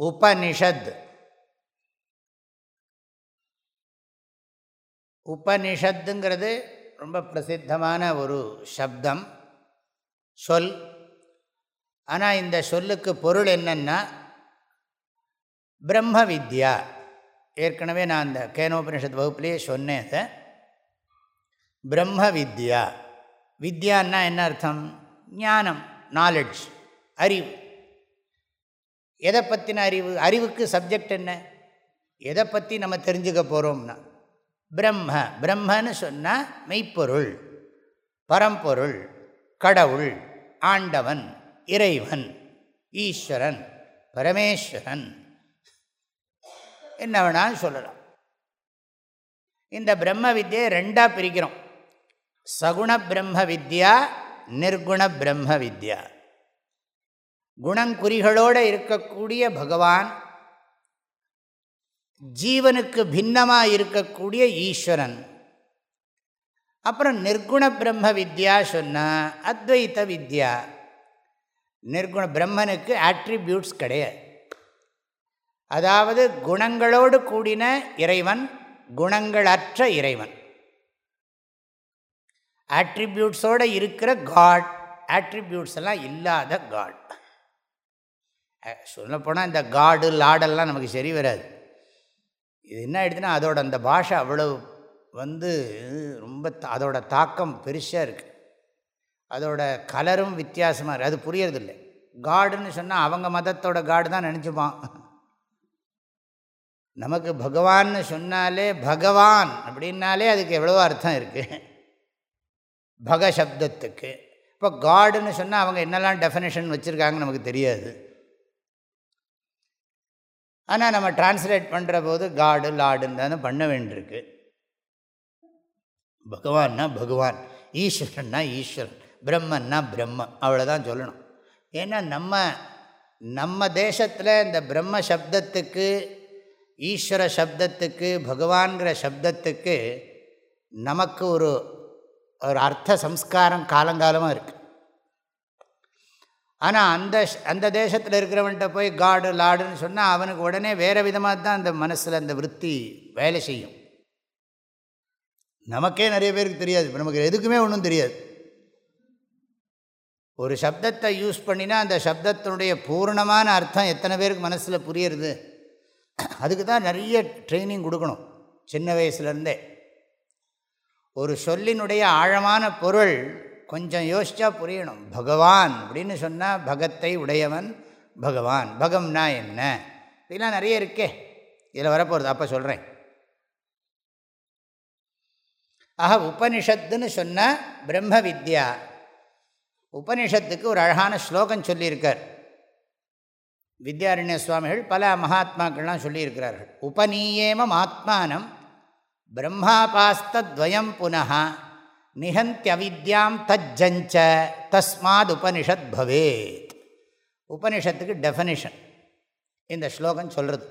உபனிஷத். உபனிஷத்துங்கிறது ரொம்ப பிரசித்தமான ஒரு சப்தம் சொல். ஆனால் இந்த சொல்லுக்கு பொருள் என்னன்னா பிரம்ம வித்யா. ஏற்கனவே நான் அந்த கேனோபனிஷத் வகுப்புலேயே சொன்னேன் அதை. பிரம்ம வித்யா. வித்யான்னா என்ன அர்த்தம்? ஞானம் நாலெட்ஜ் அறிவு. எதை பற்றின அறிவு? அறிவுக்கு சப்ஜெக்ட் என்ன? எதை பற்றி நம்ம தெரிஞ்சுக்க போகிறோம்னா பிரம்ம. பிரம்மன்னு சொன்னால் மெய்ப்பொருள் பரம்பொருள் கடவுள் ஆண்டவன் இறைவன் ஈஸ்வரன் பரமேஸ்வரன். என்ன வேணாலும் சொல்லலாம். இந்த பிரம்ம வித்தியை ரெண்டாக பிரிக்கிறோம். சகுண பிரம்ம வித்யா நிர்குண பிரம்ம வித்யா. குணங்குறிகளோடு இருக்கக்கூடிய பகவான் ஜீவனுக்கு பின்னமாக இருக்கக்கூடிய ஈஸ்வரன். அப்புறம் நிர்குண பிரம்ம வித்யா சொன்னால் அத்வைத்த வித்யா. நிர்குண பிரம்மனுக்கு ஆட்ரிபியூட்ஸ் கிடையாது. அதாவது குணங்களோடு கூடின இறைவன் குணங்களற்ற இறைவன். ஆட்ரிபியூட்ஸோடு இருக்கிற காட் ஆட்ரிபியூட்ஸ் எல்லாம் இல்லாத காட் சொல்லப்போனால் இந்த காடு லாடெல்லாம் நமக்கு சரி வராது. இது என்ன ஆகிடுதுன்னா அதோட அந்த பாஷை அவ்வளோ வந்து ரொம்ப அதோட தாக்கம் பெருசாக இருக்குது அதோட கலரும் வித்தியாசமாக இருக்குது அது புரியறதில்லை. காடுன்னு சொன்னால் அவங்க மதத்தோட காடு தான் நினச்சிப்பான். நமக்கு பகவான்னு சொன்னாலே பகவான் அப்படின்னாலே அதுக்கு எவ்வளவோ அர்த்தம் இருக்குது பக சப்தத்துக்கு இப்போ காடுன்னு சொன்னால் அவங்க என்னெல்லாம் டெஃபனேஷன் வச்சுருக்காங்கன்னு நமக்கு தெரியாது. ஆனால் நம்ம டிரான்ஸ்லேட் பண்ணுற போது காடு லாடுன்னு தானே பண்ண வேண்டியிருக்கு. பகவான்னா பகவான் ஈஸ்வரன்னா ஈஸ்வரன் பிரம்மன்னா பிரம்ம அவ்வளோதான் சொல்லணும். ஏன்னா நம்ம நம்ம தேசத்தில் இந்த பிரம்ம சப்தத்துக்கு ஈஸ்வர சப்தத்துக்கு பகவான்கிற சப்தத்துக்கு நமக்கு ஒரு ஒரு அர்த்த சம்ஸ்காரம் காலங்காலமாக இருக்குது ஆனால் அந்த அந்த தேசத்தில் இருக்கிறவன்கிட்ட போய் காடு லாடுன்னு சொன்னால் அவனுக்கு உடனே வேறு விதமாக தான் அந்த மனசில் அந்த விற்பி வேலை செய்யும். நமக்கே நிறைய பேருக்கு தெரியாது. இப்போ நமக்கு எதுக்குமே ஒன்றும் தெரியாது. ஒரு சப்தத்தை யூஸ் பண்ணினா அந்த சப்தத்தினுடைய பூர்ணமான அர்த்தம் எத்தனை பேருக்கு மனசில் புரியுறது? அதுக்கு தான் நிறைய ட்ரைனிங் கொடுக்கணும் சின்ன வயசுலேருந்தே ஒரு சொல்லினுடைய ஆழமான பொருள் கொஞ்சம் யோசித்தா புரியணும். பகவான் அப்படின்னு சொன்னால் பகத்தை உடையவன் பகவான். பகம்னா என்ன? இதெல்லாம் நிறைய இருக்கே. இதில் வரப்போகிறது அப்போ சொல்கிறேன் ஆக உபனிஷத்துன்னு சொன்னால் பிரம்ம வித்யா. உபனிஷத்துக்கு ஒரு அழகான ஸ்லோகம் சொல்லியிருக்கார். வித்யாரண்ய சுவாமிகள் பல மகாத்மாக்கள்லாம் சொல்லியிருக்கிறார்கள். உபநீயேமம் ஆத்மானம் பிரம்மாபாஸ்தத்வயம் புனः நிகந்தியவித்யாம் தஜ்ஜஞ்ச தஸ்மாத் உபனிஷத் பவேத். உபனிஷத்துக்கு டெஃபனிஷன் இந்த ஸ்லோகம் சொல்கிறது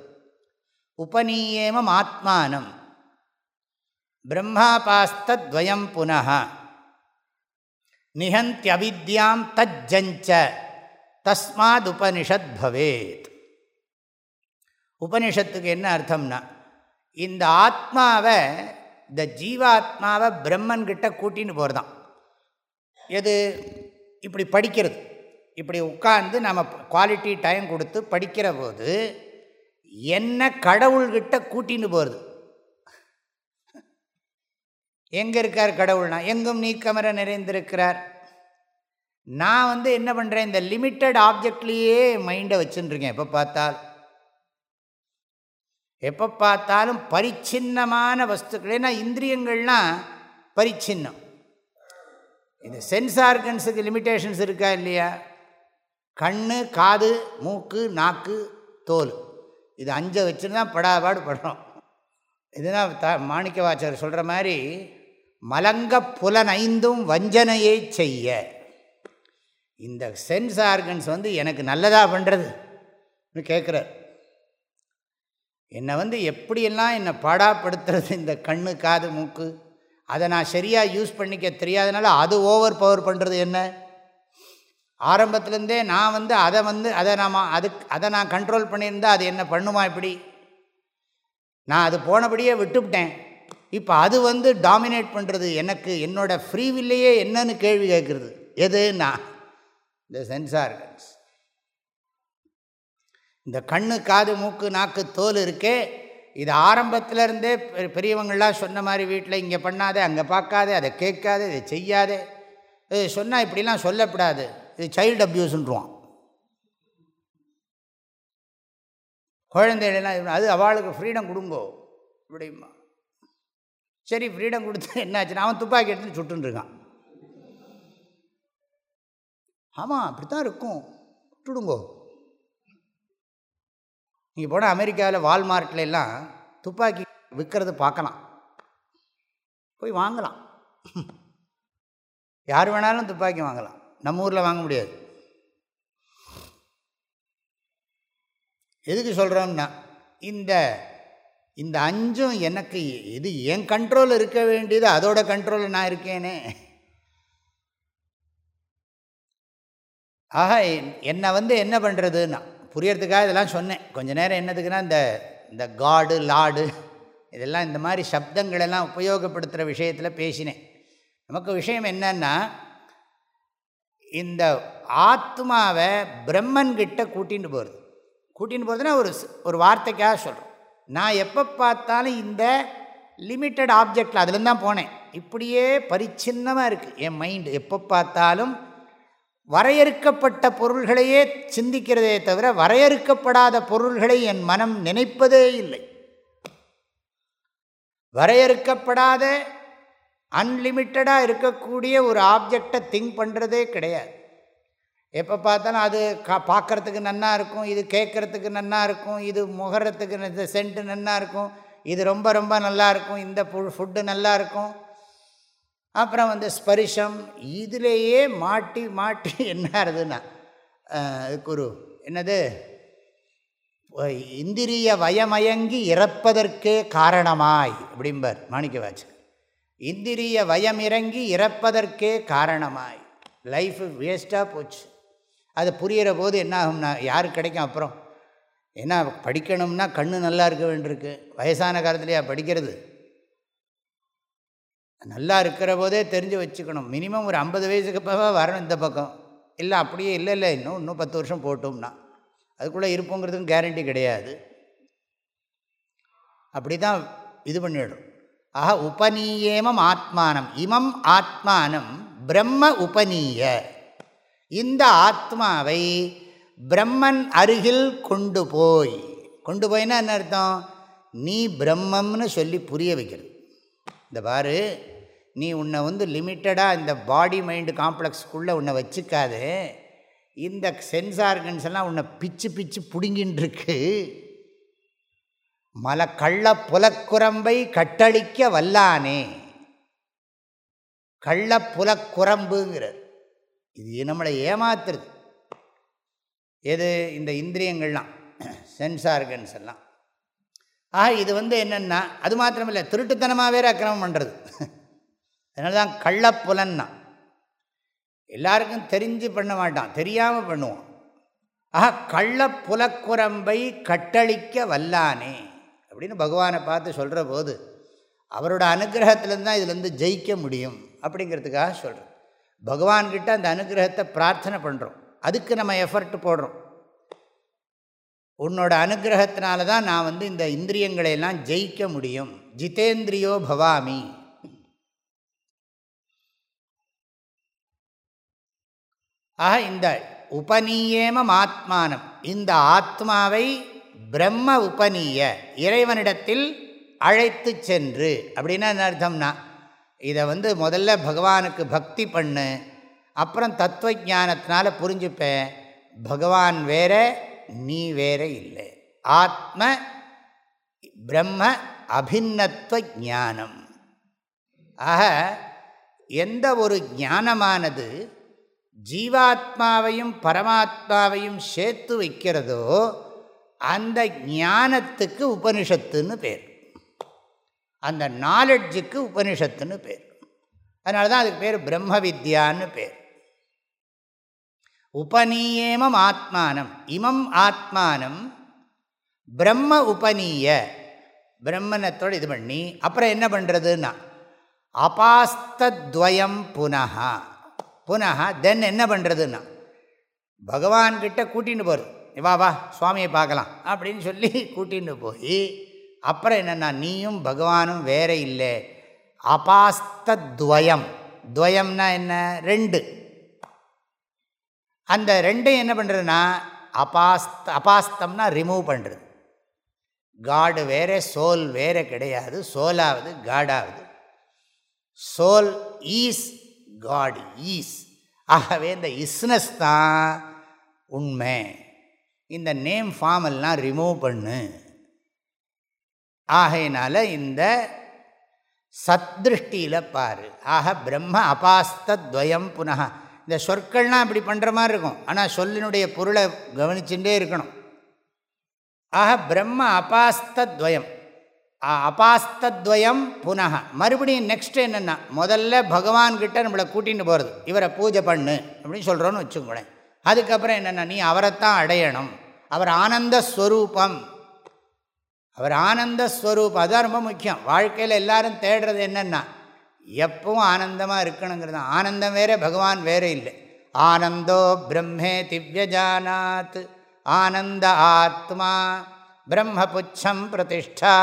உபநீயேமம் ஆத்மானம் பிரம்மாபாஸ்தத்வயம் புனः நிகந்தியவித்யாம் தஜ்ஜஞ்ச தஸ்மாத் உபனிஷத் பவேத். உபனிஷத்துக்கு என்ன அர்த்தம்னா இந்த ஆத்மாவை இந்த ஜீவாத்மாவை பிரம்மன்கிட்ட கூட்டின்னு போகிறதான் எது? இப்படி படிக்கிறது. இப்படி உட்கார்ந்து நம்ம குவாலிட்டி டைம் கொடுத்து படிக்கிற போது என்ன கடவுள்கிட்ட கூட்டின்னு போகிறது எங்கே இருக்கார் கடவுள்னா? எங்கும் நீக்கமர நிறைந்திருக்கிறார். நான் வந்து என்ன பண்ணுறேன் இந்த லிமிட்டட் ஆப்ஜெக்ட்லேயே மைண்டை வச்சுருக்கேன் எப்போ பார்த்தால்? எப்போ பார்த்தாலும் பரிச்சின்னமான வஸ்துக்கள். ஏன்னா இந்திரியங்கள்லாம் பரிச்சின்னம். இந்த சென்ஸ் ஆர்கன்ஸுக்கு லிமிட்டேஷன்ஸ் இருக்கா இல்லையா? கண் காது மூக்கு நாக்கு தோல். இது அஞ்சை வச்சுருந்தா படாபாடு படுறோம். இதுதான் த மாணிக்க வாச்சர் சொல்கிற மாதிரி மலங்க புலன் ஐந்தும் வஞ்சனையை செய்ய. இந்த சென்ஸ் ஆர்கன்ஸ் வந்து எனக்கு நல்லதாக பண்ணுறது கேட்குறார் என்னை வந்து எப்படியெல்லாம் என்னை பாடாப்படுத்துறது இந்த கண்ணு காது மூக்கு? அதை நான் சரியாக யூஸ் பண்ணிக்க தெரியாதனால அது ஓவர் பவர் பண்ணுறது என்ன? ஆரம்பத்துலேருந்தே நான் வந்து அதை வந்து அதை நாம் அதுக்கு அதை நான் கண்ட்ரோல் பண்ணியிருந்தால் அது என்ன பண்ணுமா இப்படி? நான் அது போனபடியே விட்டுவிட்டேன் இப்போ அது வந்து டாமினேட் பண்ணுறது எனக்கு என்னோடய ஃப்ரீவில்லையே என்னன்னு கேள்வி கேட்குறது. எதுன்னா இந்த சென்சார்கன்ஸ் இந்த கண்ணு காது மூக்கு நாக்கு தோல் இருக்கே. இது ஆரம்பத்திலருந்தே பெரியவங்களாம் சொன்ன மாதிரி வீட்டில் இங்கே பண்ணாதே அங்கே பார்க்காதே அதை கேட்காதே இதை செய்யாதே. இது சொன்னால் இப்படிலாம் சொல்லப்படாது. இது சைல்டு அப்யூஸ்ன்றான் குழந்தைகளெல்லாம் அது அவளுக்கு ஃப்ரீடம் கொடுங்கோ. இப்படிமா சரி ஃப்ரீடம் கொடுத்து என்னாச்சுன்னா அவன் துப்பாக்கி எடுத்து சுட்டுருக்கான் ஆமாம் அப்படி தான் இருக்கும். விட்டுடுங்கோ நீங்கள் போனால் அமெரிக்காவில் வால்மார்ட்ல எல்லாம் துப்பாக்கி விற்கிறது பார்க்கலாம். போய் வாங்கலாம். யார் வேணாலும் துப்பாக்கி வாங்கலாம். நம்ம ஊரில் வாங்க முடியாது. எதுக்கு சொல்கிறோம்னா இந்த இந்த அஞ்சும் எனக்கு இது என் கண்ட்ரோல் இருக்க வேண்டியது அதோட கண்ட்ரோலில் நான் இருக்கேனே. ஆக என்னை வந்து என்ன பண்ணுறதுன்னா புரியறதுக்காக இதெல்லாம் சொன்னேன். கொஞ்ச நேரம் என்னதுக்குன்னா இந்த இந்த காடு லாடு இதெல்லாம் இந்த மாதிரி சப்தங்களெல்லாம் உபயோகப்படுத்துகிற விஷயத்தில் பேசினேன். நமக்கு விஷயம் என்னன்னா இந்த ஆத்மாவை பிரம்மன்கிட்ட கூட்டின்னு போகிறது கூட்டின்னு போகிறதுனா ஒரு ஒரு வார்த்தைக்காக சொல்கிறோம் நான் எப்போ பார்த்தாலும் இந்த லிமிட்டட் ஆப்ஜெக்டில் அதுலேருந்து தான் போனேன். இப்படியே பரிச்சின்னமாக இருக்குது என் மைண்டு எப்போ பார்த்தாலும் வரையறுக்கப்பட்ட பொருள்களையே சிந்திக்கிறதே தவிர வரையறுக்கப்படாத பொருள்களை என் மனம் நினைப்பதே இல்லை. வரையறுக்கப்படாத அன்லிமிட்டடாக இருக்கக்கூடிய ஒரு ஆப்ஜெக்டை திங்க் பண்ணுறதே கிடையாது. எப்போ பார்த்தாலும் அது கா பார்க்குறதுக்கு நன்னா இருக்கும் இது கேட்குறதுக்கு நன்னா இருக்கும் இது முகரத்துக்கு இந்த சென்ட்டு நன்னா இருக்கும் இது ரொம்ப ரொம்ப நல்லா இருக்கும் இந்த ஃபுட்டு நல்லா இருக்கும். அப்புறம் வந்து ஸ்பரிசம் இதிலேயே மாட்டி மாட்டி என்ன ஆகுதுன்னா அதுக்கு ஒரு என்னது? இந்திரிய வயமயங்கி இறப்பதற்கே காரணமாய் அப்படிம்பர் மாணிக்க இந்திரிய வயம் இறங்கி இறப்பதற்கே காரணமாய். லைஃப் வேஸ்ட்டாக போச்சு. அது புரிகிற போது என்ன ஆகும்னா யாருக்கு கிடைக்கும் அப்புறம்? ஏன்னா படிக்கணும்னா கண்ணு நல்லா இருக்க வேண்டியிருக்கு. வயசான காலத்துலையா படிக்கிறது? நல்லா இருக்கிற போதே தெரிஞ்சு வச்சுக்கணும். மினிமம் ஒரு ஐம்பது வயசுக்கு அப்போ வரணும் இந்த பக்கம். இல்லை அப்படியே இல்லை இல்லை இன்னும் இன்னும் பத்து வருஷம் போட்டோம்னா. அதுக்குள்ளே இருப்போங்கிறதுக்கும் கேரண்டி கிடையாது. அப்படி தான் இது பண்ணிவிடும் ஆஹா உபநீயேமம் ஆத்மானம். இமம் ஆத்மானம் பிரம்ம உபநீய. இந்த ஆத்மாவை பிரம்மன் அருகில் கொண்டு போய் கொண்டு போயின்னா என்ன அர்த்தம்? நீ பிரம்மம்னு சொல்லி புரிய வைக்கிறது. இந்த பாரு நீ உன்னை வந்து லிமிட்டடாக இந்த பாடி மைண்டு காம்ப்ளெக்ஸ்க்குள்ளே உன்னை வச்சுக்காது. இந்த சென்ஸ் ஆர்கன்ஸ் எல்லாம் உன்னை பிச்சு பிச்சு பிடுங்கின்றிருக்கு. மல கள்ள புலக்குரம்பை கட்டளிக்க வல்லானே. கள்ள புலக்குரம்புங்கிறது இது நம்மளை ஏமாத்துறது. எது? இந்த இந்திரியங்கள்லாம். சென்ஸ் ஆர்கன்ஸ் எல்லாம். ஆக இது வந்து என்னென்னா அது மாத்திரமில்லை திருட்டுத்தனமாக வேறு அக்கிரமம் பண்ணுறது அதனால தான் கள்ளப்புலன்னா. எல்லாருக்கும் தெரிஞ்சு பண்ண மாட்டான். தெரியாமல் பண்ணுவான். ஆஹா கள்ள புலக்குரம்பை கட்டளிக்க வல்லானே அப்படின்னு பகவானை பார்த்து சொல்கிற போது அவரோட அனுகிரகத்திலேருந்து தான் இதுலேருந்து ஜெயிக்க முடியும் அப்படிங்கிறதுக்காக சொல்கிறோம் பகவான்கிட்ட அந்த அனுகிரகத்தை பிரார்த்தனை பண்ணுறோம் அதுக்கு நம்ம எஃபர்ட் போடுறோம். உன்னோட அனுகிரகத்தினால தான் நான் வந்து இந்த இந்திரியங்களையெல்லாம் ஜெயிக்க முடியும். ஜிதேந்திரியோ பவாமி. ஆக இந்த உபநீயேம ஆத்மானம் இந்த ஆத்மாவை பிரம்ம உபநீய இறைவனிடத்தில் அழைத்து சென்று. அப்படின்னா என்ன அர்த்தம்னா இதை வந்து முதல்ல பகவானுக்கு பக்தி பண்ணு அப்புறம் தத்துவ ஜானத்தினால புரிஞ்சுப்பேன் பகவான் வேற நீ வேற இல்லை. ஆத்ம பிரம்ம அபிநத்துவ ஞானம். ஆக எந்த ஒரு ஞானமானது ஜீவாத்மாவையும் பரமாத்மாவையும் சேர்த்து வைக்கிறதோ அந்த ஞானத்துக்கு உபனிஷத்துன்னு பேர். அந்த நாலெட்ஜுக்கு உபனிஷத்துன்னு பேர். அதனால தான் அதுக்கு பேர் பிரம்ம வித்யான்னு பேர். உபநீயேமம் ஆத்மானம். இமம் ஆத்மானம் பிரம்ம உபநீய. பிரம்மணத்தோடு இது பண்ணி அப்புறம் என்ன பண்ணுறதுன்னா அபாஸ்தத்வயம் புனகா புனகா தென் என்ன பண்ணுறதுன்னா பகவான்கிட்ட கூட்டின்னு போகிறது வா வா சுவாமியை பார்க்கலாம். அப்படின்னு சொல்லி கூட்டின்னு போய் அப்புறம் என்னென்னா நீயும் பகவானும் வேற இல்லை. அபாஸ்தத்வயம். துவயம்னா என்ன? ரெண்டு. அந்த ரெண்டையும் என்ன பண்ணுறதுன்னா அபாஸ்த அபாஸ்தம்னா ரிமூவ் பண்ணுறது காடு வேறே சோல் வேறே கிடையாது. சோலாவது காடாவது சோல் ஈஸ் காட் ஈஸ் ஆகவே இந்த இஸ்னஸ் தான் உண்மை. இந்த நேம் ஃபார்ம் எல்லாம் ரிமூவ் பண்ணு. ஆகையினால இந்த சத்ருஷ்டியில் பாரு. ஆக பிரம்ம அபாஸ்தத்வயம் புனக இந்த சொற்கள்லாம் இப்படி பண்ணுற மாதிரி இருக்கும். ஆனால் சொல்லினுடைய பொருளை கவனிச்சுட்டே இருக்கணும். ஆக பிரம்ம அபாஸ்தத்வயம் அபாஸ்தத்வயம் புனக மறுபடியும் நெக்ஸ்ட் என்னென்னா முதல்ல பகவான்கிட்ட நம்மளை கூட்டின்னு போகிறது இவரை பூஜை பண்ணு அப்படின்னு சொல்கிறோன்னு வச்சுக்கோங்களேன். அதுக்கப்புறம் என்னென்னா நீ அவரைத்தான் அடையணும். அவர் ஆனந்த ஸ்வரூபம். அவர் ஆனந்த ஸ்வரூபம் அதுதான் ரொம்ப முக்கியம். வாழ்க்கையில் எல்லாரும் தேடுறது என்னென்னா எப்பவும் ஆனந்தமாக இருக்கணுங்கிறது ஆனந்தம் வேறே பகவான் வேறே இல்லை. ஆனந்தோ பிரம்மே திவ்யஜானாத் ஆனந்த ஆத்மா பிரம்மபுச்சம் பிரதிஷ்டா.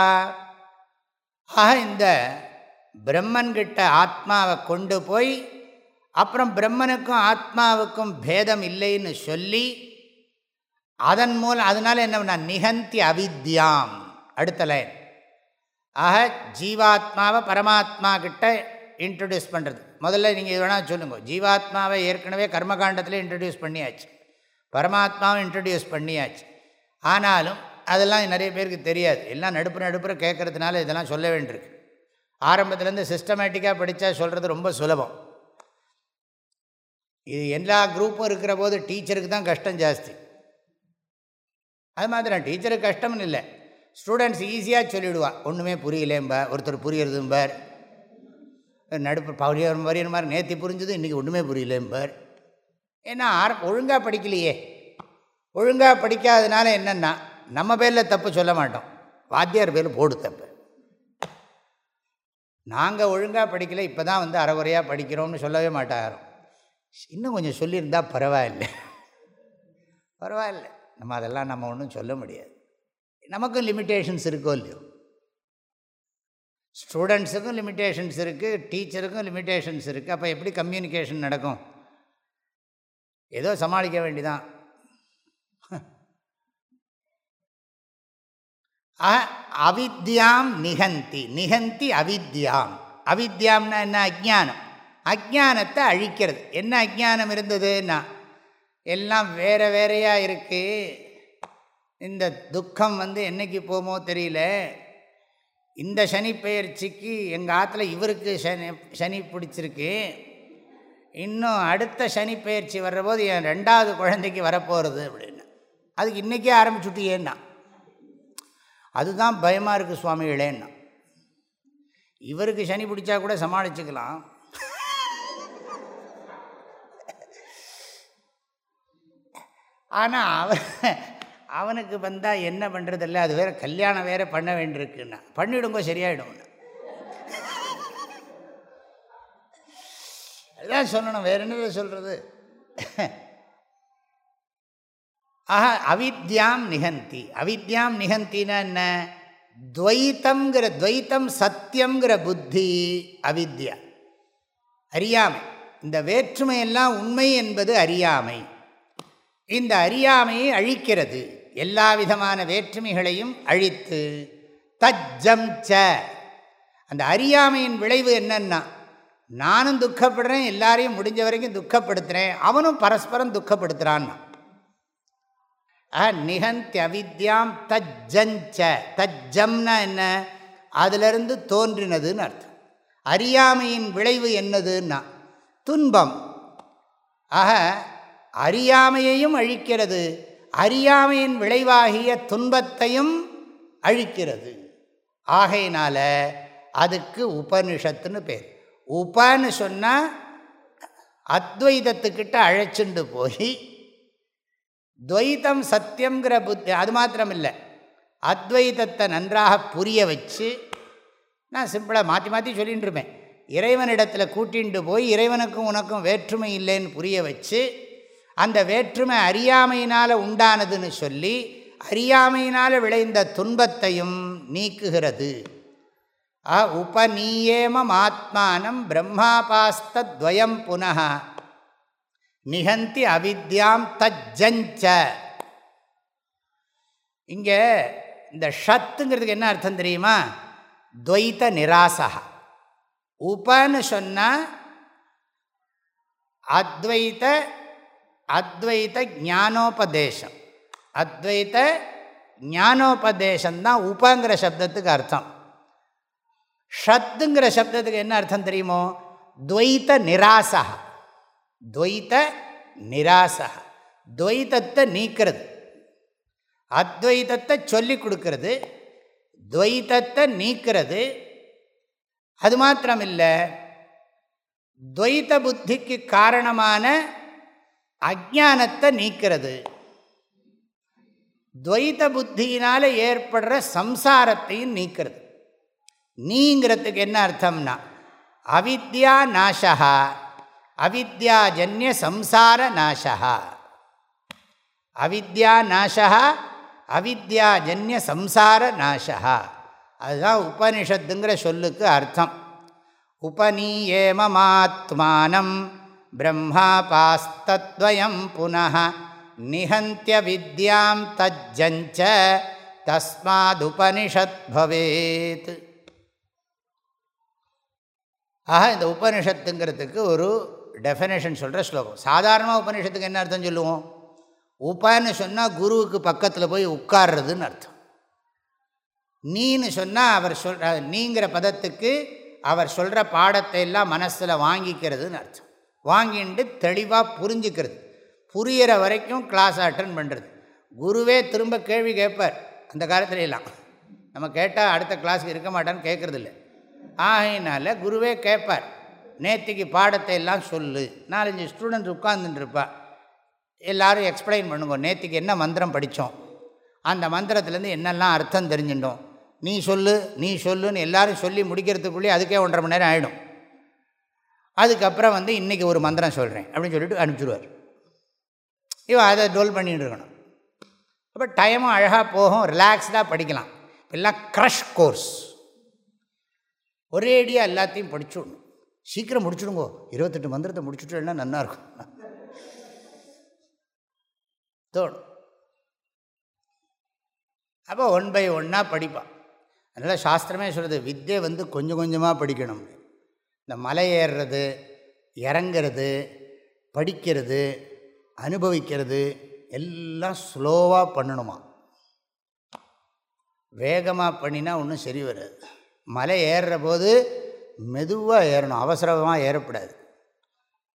ஆக இந்த பிரம்மன்கிட்ட ஆத்மாவை கொண்டு போய் அப்புறம் பிரம்மனுக்கும் ஆத்மாவுக்கும் பேதம் இல்லைன்னு சொல்லி அதன் மூலம் அதனால் என்ன நிகந்தி அவித்யாம். அடுத்த லைன் ஆக ஜீவாத்மாவை பரமாத்மா கிட்ட இன்ட்ரடியூஸ் பண்ணுறது முதல்ல நீங்கள் இது வேணால் சொல்லுங்கள் ஜீவாத்மாவை ஏற்கனவே கர்மகாண்டத்தில் இன்ட்ரடியூஸ் பண்ணியாச்சு. பரமாத்மாவை இன்ட்ரடியூஸ் பண்ணியாச்சு. ஆனாலும் அதெல்லாம் நிறைய பேருக்கு தெரியாது. எல்லாம் நடுப்பு நடுப்புற கேட்குறதுனால இதெல்லாம் சொல்ல வேண்டியிருக்கு. ஆரம்பத்துலேருந்து சிஸ்டமேட்டிக்காக படித்தா சொல்கிறது ரொம்ப சுலபம். இது எல்லா குரூப்பும் இருக்கிற போது டீச்சருக்கு தான் கஷ்டம் ஜாஸ்தி. அது மாதிரி நான் டீச்சருக்கு கஷ்டம்னு இல்லை. ஸ்டூடெண்ட்ஸ் ஈஸியாக சொல்லிவிடுவா ஒன்றுமே புரியலேம்பார் ஒருத்தர் புரியறதும்பார். நடுப்பு பரிய வரையிற மாதிரி நேற்று புரிஞ்சது இன்றைக்கி ஒன்றுமே புரியலேம்பார். ஏன்னா ஆர ஒழுங்காக படிக்கலையே. ஒழுங்காக படிக்காதனால என்னென்னா நம்ம பேரில் தப்பு சொல்ல மாட்டோம். வாத்தியார் பேர் போடு தப்பு. நாங்கள் ஒழுங்காக படிக்கலை இப்போ தான் வந்து அறகுறையாக படிக்கிறோம்னு சொல்லவே மாட்டாரோம் இன்னும் கொஞ்சம் சொல்லியிருந்தால் பரவாயில்லை. பரவாயில்ல. நம்ம அதெல்லாம் நம்ம ஒன்றும் சொல்ல முடியாது. நமக்கும் லிமிட்டேஷன்ஸ் இருக்கோ இல்லையோ? ஸ்டூடெண்ட்ஸுக்கும் லிமிட்டேஷன்ஸ் இருக்குது டீச்சருக்கும் லிமிட்டேஷன்ஸ் இருக்குது அப்போ எப்படி கம்யூனிகேஷன் நடக்கும்? ஏதோ சமாளிக்க வேண்டிதான். அவித்யாம் நிகந்தி. நிகந்தி அவித்யாம். அவித்யாம்னா என்ன? அஜானம் அஜானத்தை அழிக்கிறது. என்ன அஜானம் இருந்ததுன்னா எல்லாம் வேறு வேறையாக இருக்குது இந்த துக்கம் வந்து என்றைக்கு போமோ தெரியல. இந்த சனி பெயர்ச்சிக்கு எங்கள் ஆற்றுல இவருக்கு சனி சனி பிடிச்சிருக்கு. இன்னும் அடுத்த சனி பயிற்சி வர்றபோது என் ரெண்டாவது குழந்தைக்கு வரப்போகிறது அப்படின்னு. அதுக்கு இன்றைக்கே ஆரம்பிச்சுட்டியேன்னா. அதுதான் பயமாக இருக்குது சுவாமிகளேன்னா. இவருக்கு சனி பிடிச்சா கூட சமாளிச்சுக்கலாம். ஆனால் அவன் அவனுக்கு வந்தால் என்ன பண்ணுறதில்ல அது வேறு கல்யாணம் வேறு பண்ண வேண்டியிருக்குன்னா. பண்ணிவிடுங்க சரியாயிடும்னு அதுதான் சொல்லணும் வேறு என்னதை சொல்கிறது ஆஹா அவித்யாம் நிகந்தி. அவித்யாம் நிகந்தினா என்ன? துவைத்தங்கிற துவைத்தம் சத்தியங்கிற புத்தி அவித்யா. அறியாமை. இந்த வேற்றுமையெல்லாம் உண்மை என்பது அறியாமை. இந்த அறியாமையை அழிக்கிறது. எல்லா விதமான வேற்றுமைகளையும் அழித்து தஜ்ஜம் ச. அந்த அறியாமையின் விளைவு என்னன்னா நானும் துக்கப்படுறேன் எல்லாரையும் முடிஞ்ச வரைக்கும் துக்கப்படுத்துகிறேன் அவனும் பரஸ்பரம் துக்கப்படுத்துகிறான்னா நிகந்தி அவித்யாம் தஜ்ஜஞ்ச. தஜ்ஜம்னா என்ன? அதிலிருந்து தோன்றினதுன்னு அர்த்தம். அறியாமையின் விளைவு என்னதுன்னா துன்பம். ஆக அறியாமையையும் அழிக்கிறது. அறியாமையின் விளைவாகிய துன்பத்தையும் அழிக்கிறது. ஆகையினால அதுக்கு உபனிஷத்துன்னு பேர். உபன்னு சொன்னால் அத்வைதத்துக்கிட்ட அழைச்சிண்டு போய் துவைத்தம் சத்தியங்கிற புத்தி அது மாத்திரம் இல்லை அத்வைதத்தை நன்றாக புரிய வச்சு நான் சிம்பிளாக மாற்றி மாற்றி சொல்லிகிட்டு இருப்பேன் இறைவனிடத்தில் கூட்டிகிட்டு போய் இறைவனுக்கும் உனக்கும் வேற்றுமை இல்லைன்னு புரிய வச்சு அந்த வேற்றுமை அறியாமையினால் உண்டானதுன்னு சொல்லி அறியாமையினால் விளைந்த துன்பத்தையும் நீக்குகிறது. ஆ உபநீயேமம் ஆத்மானம் பிரம்மாபாஸ்தத்வயம் புனக நிகந்தி அவித்யாம் தஜ்ஜஞ்ச. இங்கே இந்த ஷத்துங்கிறதுக்கு என்ன அர்த்தம் தெரியுமா? துவைத்த நிராசா உபன்னு சொன்னால் அத்வைத்த அத்வைத்த ஞானோபதேசம். அத்வைத்த ஞானோபதேசம்தான் உபங்கிற சப்தத்துக்கு அர்த்தம். ஷத்துங்கிற சப்தத்துக்கு என்ன அர்த்தம் தெரியுமோ? துவைத்த நிராசகா துவைத்த நிராசா துவைத்தத்தை நீக்கிறது. அத்வைதத்தை சொல்லி கொடுக்கறது. துவைத்தத்தை நீக்கிறது. அது மாத்திரமில்லை துவைத்த புத்திக்கு காரணமான அஜானத்தை நீக்கிறது. துவைத்த புத்தியினால் ஏற்படுற சம்சாரத்தையும் நீக்கிறது. நீங்கிறதுக்கு என்ன அர்த்தம்னா அவித்யா நாசா அவித்யாஜன்ய சம்சார நாசா அவித்யா நாசா அவித்யாஜன்ய சம்சார நாசா அதுதான் உபனிஷத்துங்கிற சொல்லுக்கு அர்த்தம். உபநீயேமமாத்மானம் பிரம்மா பாஸ்தத்வயம் புனः நிஹந்திய வித்யாம் தஜ்ஜஞ்ச தஸ்மாதுபனிஷத் பவேத். ஆக இந்த உபனிஷத்துங்கிறதுக்கு ஒரு டெஃபினேஷன் சொல்கிற ஸ்லோகம். சாதாரணமாக உபனிஷத்துக்கு என்ன அர்த்தம் சொல்லுவோம்? உப்பான்னு சொன்னால் குருவுக்கு பக்கத்தில் போய் உட்கார்றதுன்னு அர்த்தம். நீன்னு சொன்னால் அவர் சொல் நீங்கிற பதத்துக்கு அவர் சொல்கிற பாடத்தை எல்லாம் மனசில் வாங்கிக்கிறதுன்னு அர்த்தம். வாங்கிட்டு தெளிவாக புரிஞ்சுக்கிறது. புரியிற வரைக்கும் கிளாஸ் அட்டன் பண்ணுறது குருவே திரும்ப கேள்வி கேட்பார். அந்த காலத்துல எல்லாம். நம்ம கேட்டால் அடுத்த கிளாஸுக்கு இருக்க மாட்டான்னு கேட்குறதில்ல. ஆகையினால குருவே கேட்பார். நேற்றுக்கு பாடத்தை எல்லாம் சொல்லு. நாலஞ்சு ஸ்டூடெண்ட் உட்கார்ந்துட்டுருப்பா எல்லோரும் எக்ஸ்பிளைன் பண்ணுங்க நேற்றுக்கு என்ன மந்திரம் படித்தோம் அந்த மந்திரத்துலேருந்து என்னெல்லாம் அர்த்தம் தெரிஞ்சுட்டோம்? நீ சொல்லு நீ சொல்லுன்னு எல்லோரும் சொல்லி முடிக்கிறதுக்குள்ளேயே அதுக்கே ஒன்றரை மணி நேரம் ஆகிடும் அதுக்கப்புறம் வந்து இன்றைக்கி ஒரு மந்திரம் சொல்கிறேன் அப்படின்னு சொல்லிட்டு அனுப்பிச்சிடுவார் இவன் அதை டோல் பண்ணிகிட்டு இருக்கணும். அப்போ டைமும் அழகாக போகும் ரிலாக்ஸ்டாக படிக்கலாம். எல்லாம் க்ரஷ் கோர்ஸ் ஒரேடியாக எல்லாத்தையும் படிச்சுடணும் சீக்கிரம் முடிச்சுடுங்கோ. இருபத்தெட்டு மந்திரத்தை முடிச்சுட்டு நல்லாயிருக்கும் தோணும் அப்போ ஒன் பை ஒன்னாக படிப்பான் அதனால் சாஸ்திரமே சொல்கிறது வித்தியை வந்து கொஞ்சம் கொஞ்சமாக படிக்கணும். இந்த மலை ஏறுறது இறங்கிறது படிக்கிறது அனுபவிக்கிறது எல்லாம் ஸ்லோவாக பண்ணணுமா? வேகமாக பண்ணினா ஒன்றும் சரி வராது. மலை ஏறுற போது மெதுவாக ஏறணும். அவசரமாக ஏறப்படாது.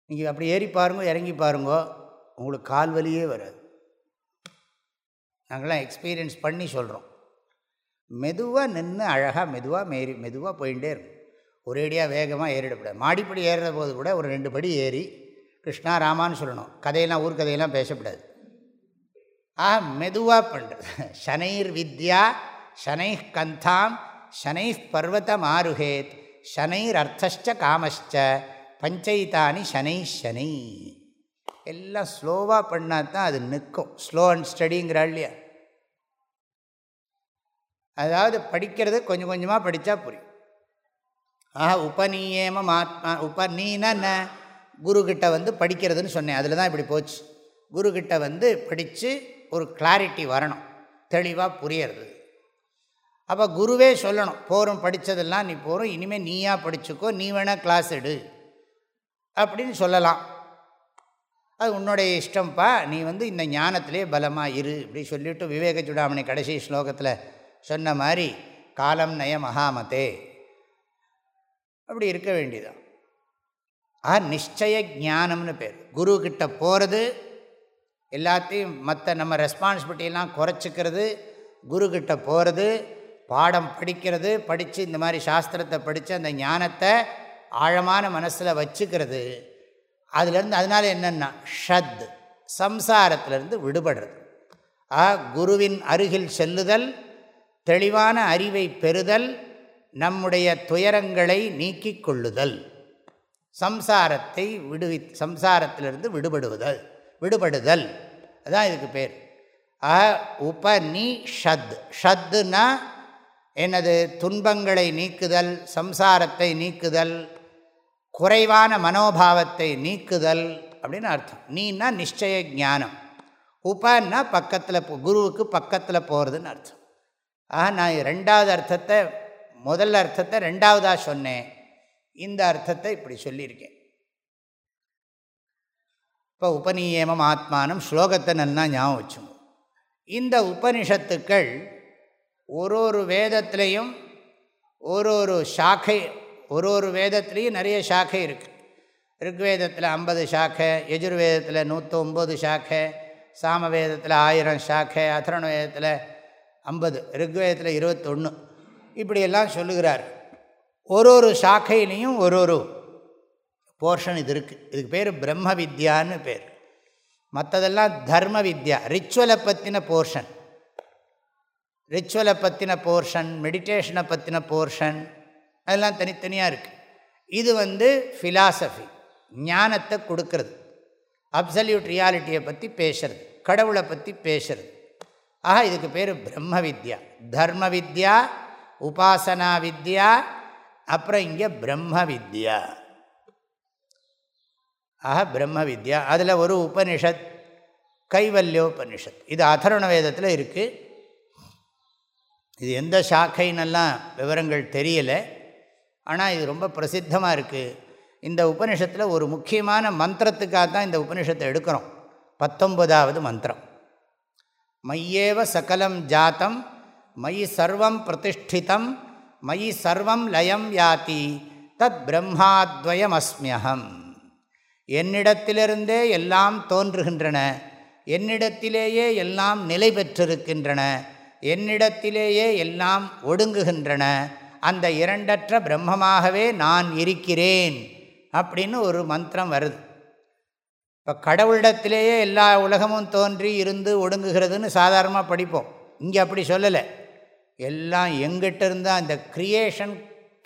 நீங்கள் அப்படி ஏறி பாருங்க இறங்கி பாருங்கோ உங்களுக்கு கால் வலியே வராது. நாங்களாம் எக்ஸ்பீரியன்ஸ் பண்ணி சொல்கிறோம் மெதுவாக நின்று அழகாக மெதுவாக மேறி மெதுவாக போயிட்டே இருக்கும் ஒரேடியாக வேகமாக ஏறிடக்கூடாது மாடிப்படி ஏறுற போது கூட ஒரு ரெண்டு படி ஏறி கிருஷ்ணா ராமான்னு சொல்லணும். கதையெல்லாம் ஊர் கதையெல்லாம் பேசக்கூடாது ஆ மெதுவாக பண்ணுறது சனைர் வித்யா சனை கந்தாம் சனை பர்வதம் ஆருகேத் சனைர் அர்த்தச்ச காமச்ச பஞ்சைத்தானி சனை சனை. எல்லாம் ஸ்லோவாக பண்ணால் தான் அது நிற்கும். ஸ்லோ அண்ட் ஸ்டடிங்கிறா இல்லையா? அதாவது படிக்கிறது கொஞ்சம் கொஞ்சமாக படித்தா புரியும். ஆஹா உபநீயேமம் ஆத்மா உபநீன குருக்கிட்ட வந்து படிக்கிறதுன்னு சொன்னேன். அதில் தான் இப்படி போச்சு. குருக்கிட்ட வந்து படித்து ஒரு கிளாரிட்டி வரணும். தெளிவாக புரியறது. அப்போ குருவே சொல்லணும் போகிறோம் படித்ததெல்லாம் நீ போகிறோம் இனிமேல் நீயாக படிச்சுக்கோ நீ வேணால் கிளாஸ் எடு. அப்படின்னு சொல்லலாம். அது உன்னுடைய இஷ்டம்ப்பா நீ வந்து இந்த ஞானத்திலே பலமாக இரு இப்படி சொல்லிவிட்டு விவேக சுடாமணி கடைசி ஸ்லோகத்தில் சொன்ன மாதிரி காலம் நய மகாமதே. அப்படி இருக்க வேண்டியதான் ஆ நிச்சய ஜானம்னு பேர். குருக்கிட்ட போகிறது எல்லாத்தையும் மற்ற நம்ம ரெஸ்பான்சிபிலிட்டியெல்லாம் குறைச்சிக்கிறது குருக்கிட்ட போகிறது பாடம் படிக்கிறது படித்து இந்த மாதிரி சாஸ்திரத்தை படித்து அந்த ஞானத்தை ஆழமான மனசில் வச்சுக்கிறது. அதுலேருந்து அதனால் என்னென்னா ஷத் சம்சாரத்திலேருந்து விடுபடுறது. ஆ குருவின் அருகில் செல்லுதல் தெளிவான அறிவை பெறுதல் நம்முடைய துயரங்களை நீக்கிக் கொள்ளுதல். சம்சாரத்தை விடுவி சம்சாரத்திலிருந்து விடுபடுவதல் விடுபடுதல். அதுதான் இதுக்கு பேர். அ உபநி ஷத் ஷத்துனா என்னது துன்பங்களை நீக்குதல் சம்சாரத்தை நீக்குதல் குறைவான மனோபாவத்தை நீக்குதல் அப்படின்னு அர்த்தம். நீன்னா நிச்சய ஞானம். உபன்னா பக்கத்தில் குருவுக்கு பக்கத்தில் போகிறதுன்னு அர்த்தம். ஆக நான் ரெண்டாவது அர்த்தத்தை முதல் அர்த்தத்தை ரெண்டாவதாக சொன்னேன். இந்த அர்த்தத்தை இப்படி சொல்லியிருக்கேன். இப்போ உபநியமம் ஆத்மானம் ஸ்லோகத்தை நல்லா ஞாபகம் வச்சுங்க இந்த உபனிஷத்துக்கள் ஒரு ஒரு வேதத்துலேயும் ஒரு ஒரு சாக்கை ஒரு ஒரு வேதத்துலேயும் நிறைய சாக்கை இருக்குது ருக்வேதத்தில் ஐம்பது சாக்கை யஜுர்வேதத்தில் நூற்றொம்பது சாக்கை சாமவேதத்தில் ஆயிரம் சாக்கை அதரண வேதத்தில் ஐம்பது ருக்வேதத்தில் இருபத்தொன்று இப்படியெல்லாம் சொல்லுகிறார். ஒரு ஒரு சாக்கையிலையும் ஒரு ஒரு போர்ஷன் இது இருக்குது இதுக்கு பேர் பிரம்ம வித்யான்னு பேர். மற்றதெல்லாம் தர்ம வித்யா ரிச்சுவலை பற்றின போர்ஷன். ரிச்சுவலை பற்றின போர்ஷன் மெடிடேஷனை பற்றின போர்ஷன் அதெல்லாம் தனித்தனியாக இருக்குது இது வந்து ஃபிலாசபி ஞானத்தை கொடுக்கறது. அப்சல்யூட் ரியாலிட்டியை பற்றி பேசுறது கடவுளை பற்றி பேசுறது. ஆக இதுக்கு பேர் பிரம்ம வித்யா. தர்ம வித்யா உபாசனா வித்யா அப்புறம் இங்கே பிரம்ம வித்யா. ஆக பிரம்ம வித்யா. அதில் ஒரு உபனிஷத் கைவல்யோபனிஷத். இது அதருண வேதத்தில் இருக்குது இது எந்த சாக்கைன்னெல்லாம் விவரங்கள் தெரியலை. ஆனால் இது ரொம்ப பிரசித்தமாக இருக்குது இந்த உபனிஷத்தில் ஒரு முக்கியமான மந்திரத்துக்காக தான் இந்த உபனிஷத்தை எடுக்கிறோம். பத்தொன்பதாவது மந்திரம். மையேவ சகலம் ஜாத்தம் மயி சர்வம் பிரதிஷ்டிதம் மயி சர்வம் லயம் யாத்தி தத் பிரம்மாத்வயம் அஸ்மியகம் என்னிடத்திலிருந்தே எல்லாம் தோன்றுகின்றன என்னிடத்திலேயே எல்லாம் நிலை பெற்றிருக்கின்றன என்னிடத்திலேயே எல்லாம் ஒடுங்குகின்றன. அந்த இரண்டற்ற பிரம்மமாகவே நான் இருக்கிறேன் அப்படின்னு ஒரு மந்திரம் வருது. இப்போ கடவுளிடத்திலேயே எல்லா உலகமும் தோன்றி இருந்து ஒடுங்குகிறதுன்னு சாதாரணமாக படிப்போம். இங்கே அப்படி சொல்லலை. எல்லாம் எங்கிட்ட இருந்தால் இந்த க்ரியேஷன்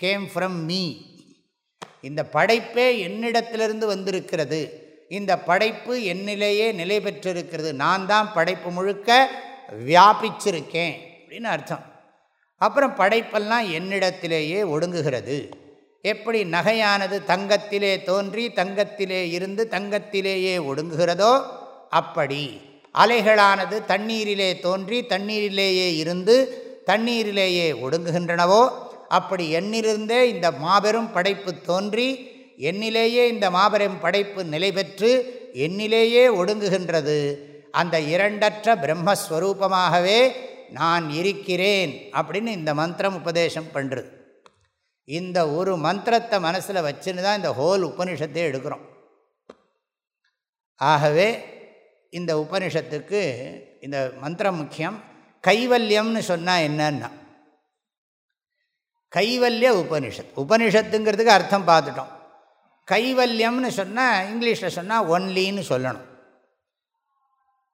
கேம் ஃப்ரம் மீ இந்த படைப்பே என்னிடத்திலிருந்து வந்திருக்கிறது. இந்த படைப்பு என்னிலேயே நிலை பெற்றிருக்கிறது. நான் தான் படைப்பு முழுக்க வியாபிச்சிருக்கேன் அப்படின்னு அர்த்தம். அப்புறம் படைப்பெல்லாம் என்னிடத்திலேயே ஒடுங்குகிறது. எப்படி நகையானது தங்கத்திலே தோன்றி தங்கத்திலே இருந்து தங்கத்திலேயே ஒடுங்குகிறதோ அப்படி. அலைகளானது தண்ணீரிலே தோன்றி தண்ணீரிலேயே இருந்து தண்ணீரிலேயே ஒடுங்குகின்றனவோ அப்படி என்னிருந்தே இந்த மாபெரும் படைப்பு தோன்றி என்னிலேயே இந்த மாபெரும் படைப்பு நிலை பெற்று என்னிலேயே ஒடுங்குகின்றது. அந்த இரண்டற்ற பிரம்மஸ்வரூபமாகவே நான் இருக்கிறேன் அப்படின்னு இந்த மந்திரம் உபதேசம் பண்ணுறது இந்த ஒரு மந்திரத்தை மனசில் வச்சுன்னு தான் இந்த ஹோல் உபனிஷத்தை எடுக்கிறோம். ஆகவே இந்த உபனிஷத்துக்கு இந்த மந்திரம் முக்கியம். கைவல்யம்னு சொன்னால் என்னன்னா கைவல்ய உபனிஷத். உபனிஷத்துங்கிறதுக்கு அர்த்தம் பார்த்துட்டோம். கைவல்யம்னு சொன்னால் இங்கிலீஷில் சொன்னால் ஒன்லின்னு சொல்லணும்.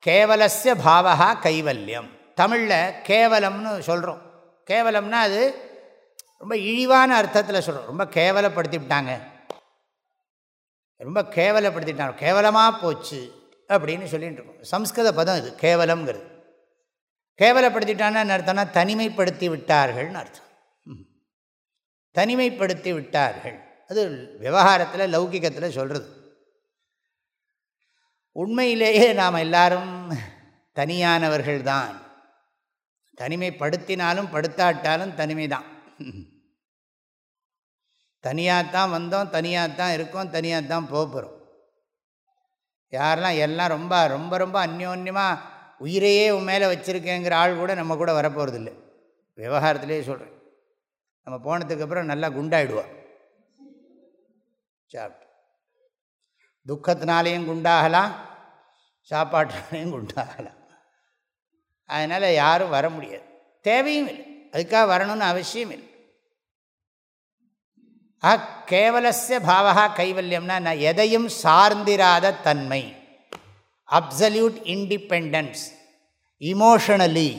கேவலசிய பாவகா கைவல்யம். தமிழில் கேவலம்னு சொல்கிறோம் கேவலம்னா அது ரொம்ப இழிவான அர்த்தத்தில் சொல்கிறோம் ரொம்ப கேவலப்படுத்தி விட்டாங்க ரொம்ப கேவலப்படுத்திட்டாங்க. கேவலமாக போச்சு அப்படின்னு சொல்லிகிட்டு இருக்கோம். சம்ஸ்கிருத பதம் இது கேவலம்ங்கிறது. கேவலப்படுத்திட்டான்னு அர்த்தம்னா தனிமைப்படுத்தி விட்டார்கள்னு அர்த்தம். தனிமைப்படுத்தி விட்டார்கள். அது விவகாரத்தில் லௌகிகத்தில் சொல்கிறது உண்மையிலேயே நாம் எல்லாரும் தனியானவர்கள் தான் தனிமைப்படுத்தினாலும் படுத்தாட்டாலும் தனிமை தான் தனியாகத்தான் வந்தோம் தனியாகத்தான் இருக்கோம் தனியாகத்தான் போகிறோம் யாரெல்லாம் எல்லாம் ரொம்ப ரொம்ப ரொம்ப அந்யோன்யமாக உயிரையே உன் மேலே வச்சுருக்கேங்கிற ஆள் கூட நம்ம கூட வரப்போகிறதில்லை விவகாரத்திலே சொல்கிறேன் நம்ம போனதுக்கப்புறம் நல்லா குண்டாயிடுவோம் சாப்பிட்டு துக்கத்தினாலேயும் குண்டாகலாம். சாப்பாட்டையும் குண்டாகலாம் அதனால் யாரும் வர முடியாது. தேவையும் இல்லை. அதுக்காக வரணும்னு அவசியம் இல்லை. ஆ கேவலசிய பாவகா கைவல்யம்னா நான் எதையும் சார்ந்திராத தன்மை. அப்சல்யூட் இண்டிபெண்டன்ஸ் இமோஷனலி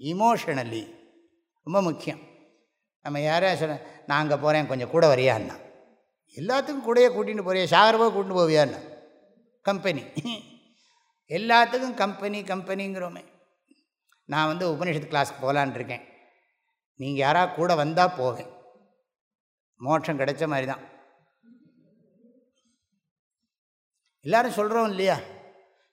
இமோஷனலி ரொம்ப முக்கியம். நம்ம யாரையா சொல்ல நான் அங்கே போகிறேன் கொஞ்சம் கூட வரையான்னா எல்லாத்துக்கும் கூடயே கூட்டிகிட்டு போறியா? சாகரவோ கூட்டிட்டு போவியான்னா கம்பெனி. எல்லாத்துக்கும் கம்பெனி கம்பெனிங்கிறோமே. நான் வந்து உபனிஷத்து கிளாஸ்க்கு போகலான் இருக்கேன். நீங்கள் யாராக கூட வந்தால் போவேன் மோட்சம் கிடைச்ச மாதிரி தான் எல்லோரும் சொல்கிறோம் இல்லையா?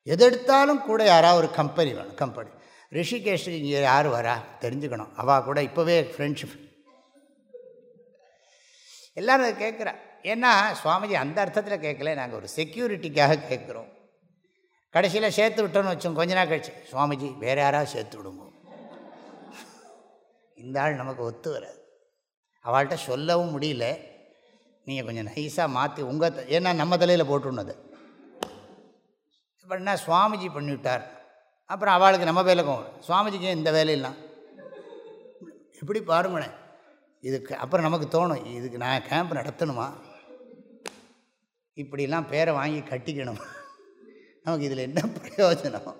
எது எடுத்தாலும் கூட யாராவது ஒரு கம்பெனி வேணும் கம்பெனி ரிஷிகேஷுக்கு இங்கே யார் வரா? தெரிஞ்சுக்கணும். அவள் கூட இப்போவே ஃப்ரெண்ட்ஷிப் எல்லோரும் அதை கேட்குறா ஏன்னா சுவாமிஜி அந்த அர்த்தத்தில் கேட்கல நாங்கள் ஒரு செக்யூரிட்டிக்காக கேட்குறோம். கடைசியில் சேர்த்து விட்டோன்னு வச்சோம் கொஞ்ச நாள் கழிச்சு சுவாமிஜி வேறு யாராவது சேர்த்து விடுங்க. இந்த ஆள் நமக்கு ஒத்து வராது. அவள்கிட்ட சொல்லவும் முடியல. நீங்கள் கொஞ்சம் நைஸாக மாற்றி உங்கள் ஏன்னா நம்ம தலையில் போட்டுனது இப்போ என்ன சுவாமிஜி பண்ணிவிட்டார். அப்புறம் அவளுக்கு நம்ம வேலை கோவம் சுவாமிஜிக்கு இந்த வேலையெல்லாம் எப்படி பாருங்களேன். இதுக்கு அப்புறம் நமக்கு தோணும் இதுக்கு நான் கேம்ப் நடத்தணுமா? இப்படிலாம் பேரை வாங்கி கட்டிக்கணும். நமக்கு இதில் என்ன பிரயோஜனம்?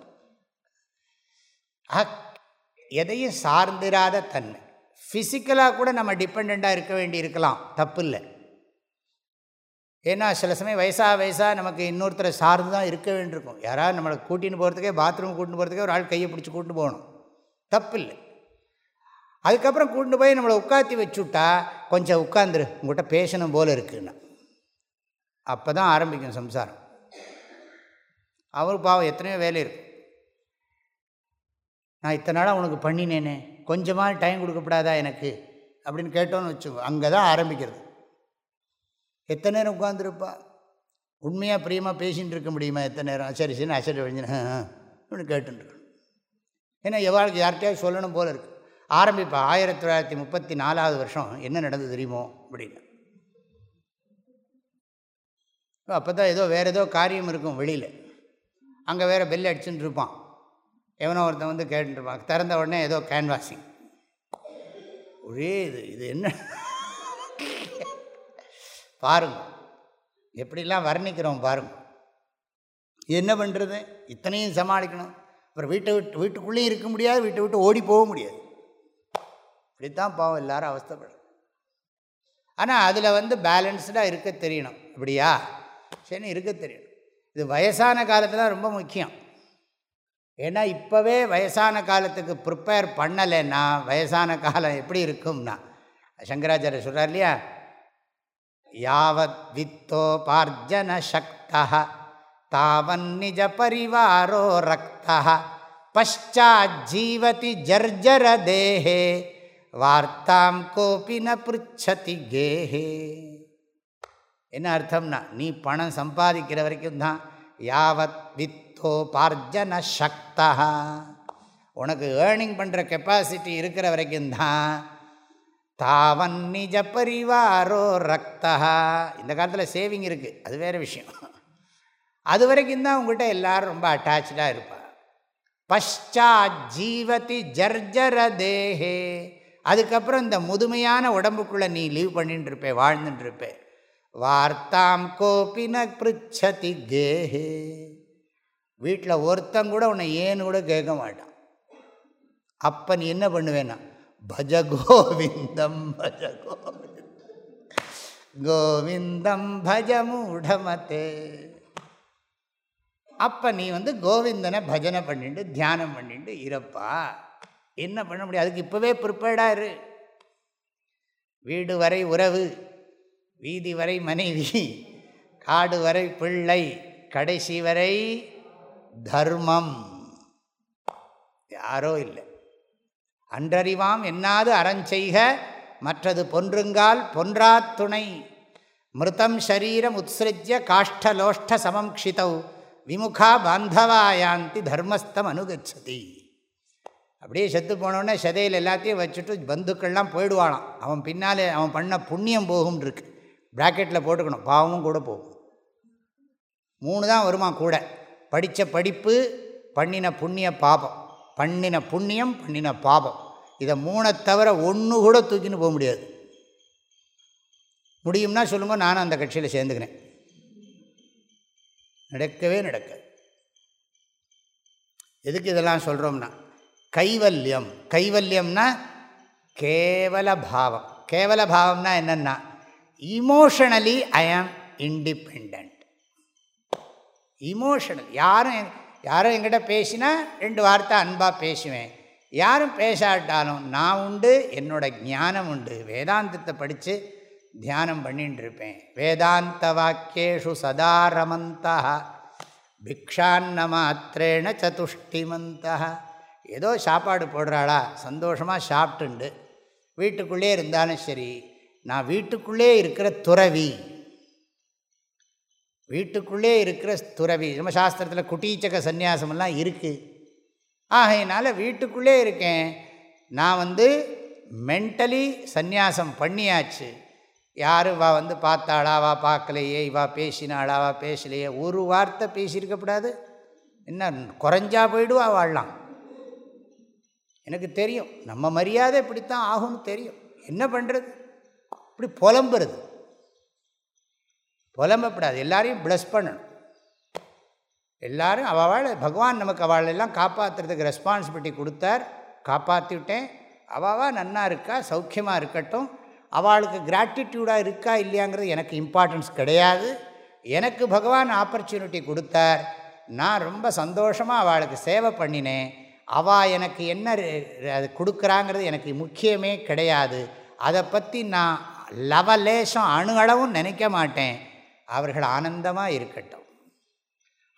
ஆ எதையும் சார்ந்திராத தன்மை. ஃபிசிக்கலாக கூட நம்ம டிபெண்ட்டாக இருக்க வேண்டி இருக்கலாம். தப்பு இல்லை. ஏன்னா சில சமயம் வயசாக வயசாக நமக்கு இன்னொருத்தரை சார்ந்து தான் இருக்க வேண்டியிருக்கும். யாராவது நம்மளை கூட்டின்னு போகிறதுக்கே பாத்ரூம் கூட்டின்னு போகிறதுக்கே ஒரு ஆள் கையை பிடிச்சி கூட்டின்னு போகணும். தப்பு இல்லை. அதுக்கப்புறம் கூட்டு போய் நம்மளை உட்காத்தி வச்சுட்டா கொஞ்சம் உட்காந்துரு உங்கள்கிட்ட பேசணும் போல் இருக்குன்னா. அப்போ தான் ஆரம்பிக்கும் சம்சாரம். அவர் பாவம் எத்தனையோ வேலை இருக்கும் நான் இத்தனை நாளாக உனக்கு பண்ணினேனே கொஞ்சமாக டைம் கொடுக்கப்படாதா எனக்கு? அப்படின்னு கேட்டோன்னு வச்சுக்கோ அங்கே தான் ஆரம்பிக்கிறது. எத்தனை நேரம் உட்காந்துருப்பா உண்மையாக பிரியமாக பேசிகிட்டு இருக்க முடியுமா எத்தனை நேரம்? சரி சரி அசட் வழிஞ்சினு கேட்டுருக்கணும் ஏன்னா எவாளுக்கு யார்கிட்டயாவது சொல்லணும் போல் இருக்குது ஆரம்பிப்பா ஆயிரத்தி தொள்ளாயிரத்தி முப்பத்தி நாலாவது வருஷம் என்ன நடந்தது தெரியுமோ அப்படின்னு. அப்போ தான் ஏதோ வேறு ஏதோ காரியம் இருக்கும் வெளியில். அங்கே வேறு பெல் அடிச்சுட்டு இருப்பான். எவனோ ஒருத்தன் வந்து கேட்டுருப்பான் திறந்த உடனே ஏதோ கேன்வாசிங் ஒரே இது இது என்ன? பாருங்க. எப்படிலாம் வர்ணிக்கிறோம் பாருங்க. என்ன பண்ணுறது இத்தனையும் சமாளிக்கணும். அப்புறம் வீட்டை விட்டு வீட்டுக்குள்ளேயும் இருக்க முடியாது வீட்டை விட்டு ஓடி போக முடியாது. இப்படித்தான் பாவம் எல்லாரும் அவஸ்தப்படும் ஆனால் அதில் வந்து பேலன்ஸ்டாக இருக்க தெரியணும். அப்படியா? சரி இருக்க தெரியணும். இது வயசான காலத்தில் ரொம்ப முக்கியம். ஏன்னா இப்போவே வயசான காலத்துக்கு ப்ரிப்பேர் பண்ணலைன்னா வயசான காலம் எப்படி இருக்கும்னா சங்கராச்சாரிய சொல்கிறார் இல்லையா? யாவத் வித்தோபார்ஜன சக்தா தாவன் நிஜ பரிவாரோ ரக்தா பஷாஜீவதி ஜர்ஜர தேஹே. வார்த்தாம் கோபி ந பிருச்சதி கேஹே. என்ன அர்த்தம்னா நீ பணம் சம்பாதிக்கிற வரைக்கும் தான் யாவத் வித்தோபார்ஜன சக்தா. உனக்கு ஏர்னிங் பண்ணுற கெப்பாசிட்டி இருக்கிற வரைக்கும் தான் தாவன் நிஜ பரிவாரோ ரக்தா. இந்த காலத்தில் சேவிங் இருக்குது அது வேறு விஷயம். அது வரைக்கும் தான் உங்கள்கிட்ட எல்லோரும் ரொம்ப அட்டாச்சாக இருப்பாள் பஷாத் ஜீவதி ஜர்ஜர தேஹே. அதுக்கப்புறம் இந்த முதுமையான உடம்புக்குள்ளே நீ லீவ் பண்ணிட்டு இருப்பே வாழ்ந்துட்டு இருப்பே வார்த்தாம் கோபின பிருச்சதி கேஹே வீட்டில் ஒருத்தன் கூட உன்னை ஏன்னு கூட கேட்க மாட்டான். அப்போ நீ என்ன பண்ணுவேன்னா பஜ கோவிந்தம் பஜ கோவிந்தம் கோவிந்தம் பஜ அப்போ நீ வந்து கோவிந்தனை பஜனை பண்ணிட்டு தியானம் பண்ணிட்டு இருப்பா. என்ன பண்ண முடியும்? அதுக்கு இப்போவே ப்ரிப்பேர்டாக இரு. வீடு வரை உறவு வீதி வரை மனைவி காடு வரை பிள்ளை கடைசி வரை தர்மம். யாரோ இல்லை. அன்றறிவாம் என்னாது அறஞ்செய்க மற்றது பொன்றுங்கால் பொன்றா துணை. மிருதம் ஷரீரம் உத்ஸ்ருஜ்ய காஷ்டலோஷ்ட சமம் க்ஷிதௌ விமுகா பாந்தவாயாந்தி தர்மஸ்தம் அனுகச்சதி. அப்படியே செத்து போனோடனே சதையில் எல்லாத்தையும் வச்சுட்டு பந்துக்கள்லாம் போயிடுவானாம். அவன் பின்னாலே அவன் பண்ண புண்ணியம் போகும்னு இருக்கு. ப்ராக்கெட்டில் போட்டுக்கணும். பாவமும் கூட போகும். மூணு தான் வருமா கூட. படித்த படிப்பு பண்ணின புண்ணிய பாபம். பண்ணின புண்ணியம் பண்ணின பாபம். இதை மூணை தவிர ஒன்று கூட தூக்கின்னு போக முடியாது. முடியும்னா சொல்லுங்கள் நானும் அந்த கட்சியில் சேர்ந்துக்கிறேன். நடக்கவே நடக்காது. எதுக்கு இதெல்லாம் சொல்கிறோம்னா கைவல்யம். கைவல்யம்னா கேவல பாவம். கேவல பாவம்னா என்னென்னா இமோஷனலி ஐ ஆம் இண்டிபெண்ட் இமோஷனல் யாரும் யாரும் எங்கிட்ட பேசினா ரெண்டு வார்த்தை அன்பாக பேசுவேன். யாரும் பேசாட்டாலும் நான் உண்டு என்னோட ஞானம் உண்டு. வேதாந்தத்தை படித்து தியானம் பண்ணிட்டு இருப்பேன் வேதாந்த வாக்கியேஷு சதா ரமந்தா. பிக்ஷான்ன மாத்திரேன சதுஷ்டிமந்தா. ஏதோ சாப்பாடு போடுறாளா? சந்தோஷமாக சாப்பிட்டுண்டு. வீட்டுக்குள்ளே இருந்தாலும் சரி நான் வீட்டுக்குள்ளே இருக்கிற துறவி. வீட்டுக்குள்ளே இருக்கிற துறவி. நம்ம சாஸ்திரத்தில் குட்டீச்சக சந்நியாசமெல்லாம் இருக்குது ஆகையினால் வீட்டுக்குள்ளே இருக்கேன். நான் வந்து மென்டலி சந்நியாசம் பண்ணியாச்சு. யார் வா வந்து பார்த்தாளா? வா பார்க்கலையே. இவா பேசினாளா? வா பேசலையே. ஒரு வார்த்தை பேசியிருக்கப்படாது என்ன குறைஞ்சா போயிடுவா வாழலாம். எனக்கு தெரியும். நம்ம மரியாதை இப்படித்தான் ஆகும்னு தெரியும். என்ன பண்ணுறது இப்படி புலம்புறது. புலம்பப்படாது. எல்லாரையும் ப்ளஸ் பண்ணணும். எல்லோரும் அவள் பகவான் நமக்கு அவளெல்லாம் காப்பாற்றுறதுக்கு ரெஸ்பான்சிபிலிட்டி கொடுத்தார். காப்பாற்றிவிட்டேன் அவாவா நன்னா இருக்கா? சௌக்கியமாக இருக்கட்டும். அவளுக்கு கிராட்டிடியூடாக இருக்கா? இல்லையாங்கிறது எனக்கு இம்பார்ட்டன்ஸ் கிடையாது. எனக்கு பகவான் ஆப்பர்ச்சுனிட்டி கொடுத்தார். நான் ரொம்ப சந்தோஷமாக அவளுக்கு சேவை பண்ணினேன். அவள் எனக்கு என்ன அது கொடுக்குறாங்கிறது எனக்கு முக்கியமே கிடையாது. அதை பற்றி நான் லவலேசம் அணு அளவும் நினைக்க மாட்டேன். அவர்கள் ஆனந்தமாக இருக்கட்டும்.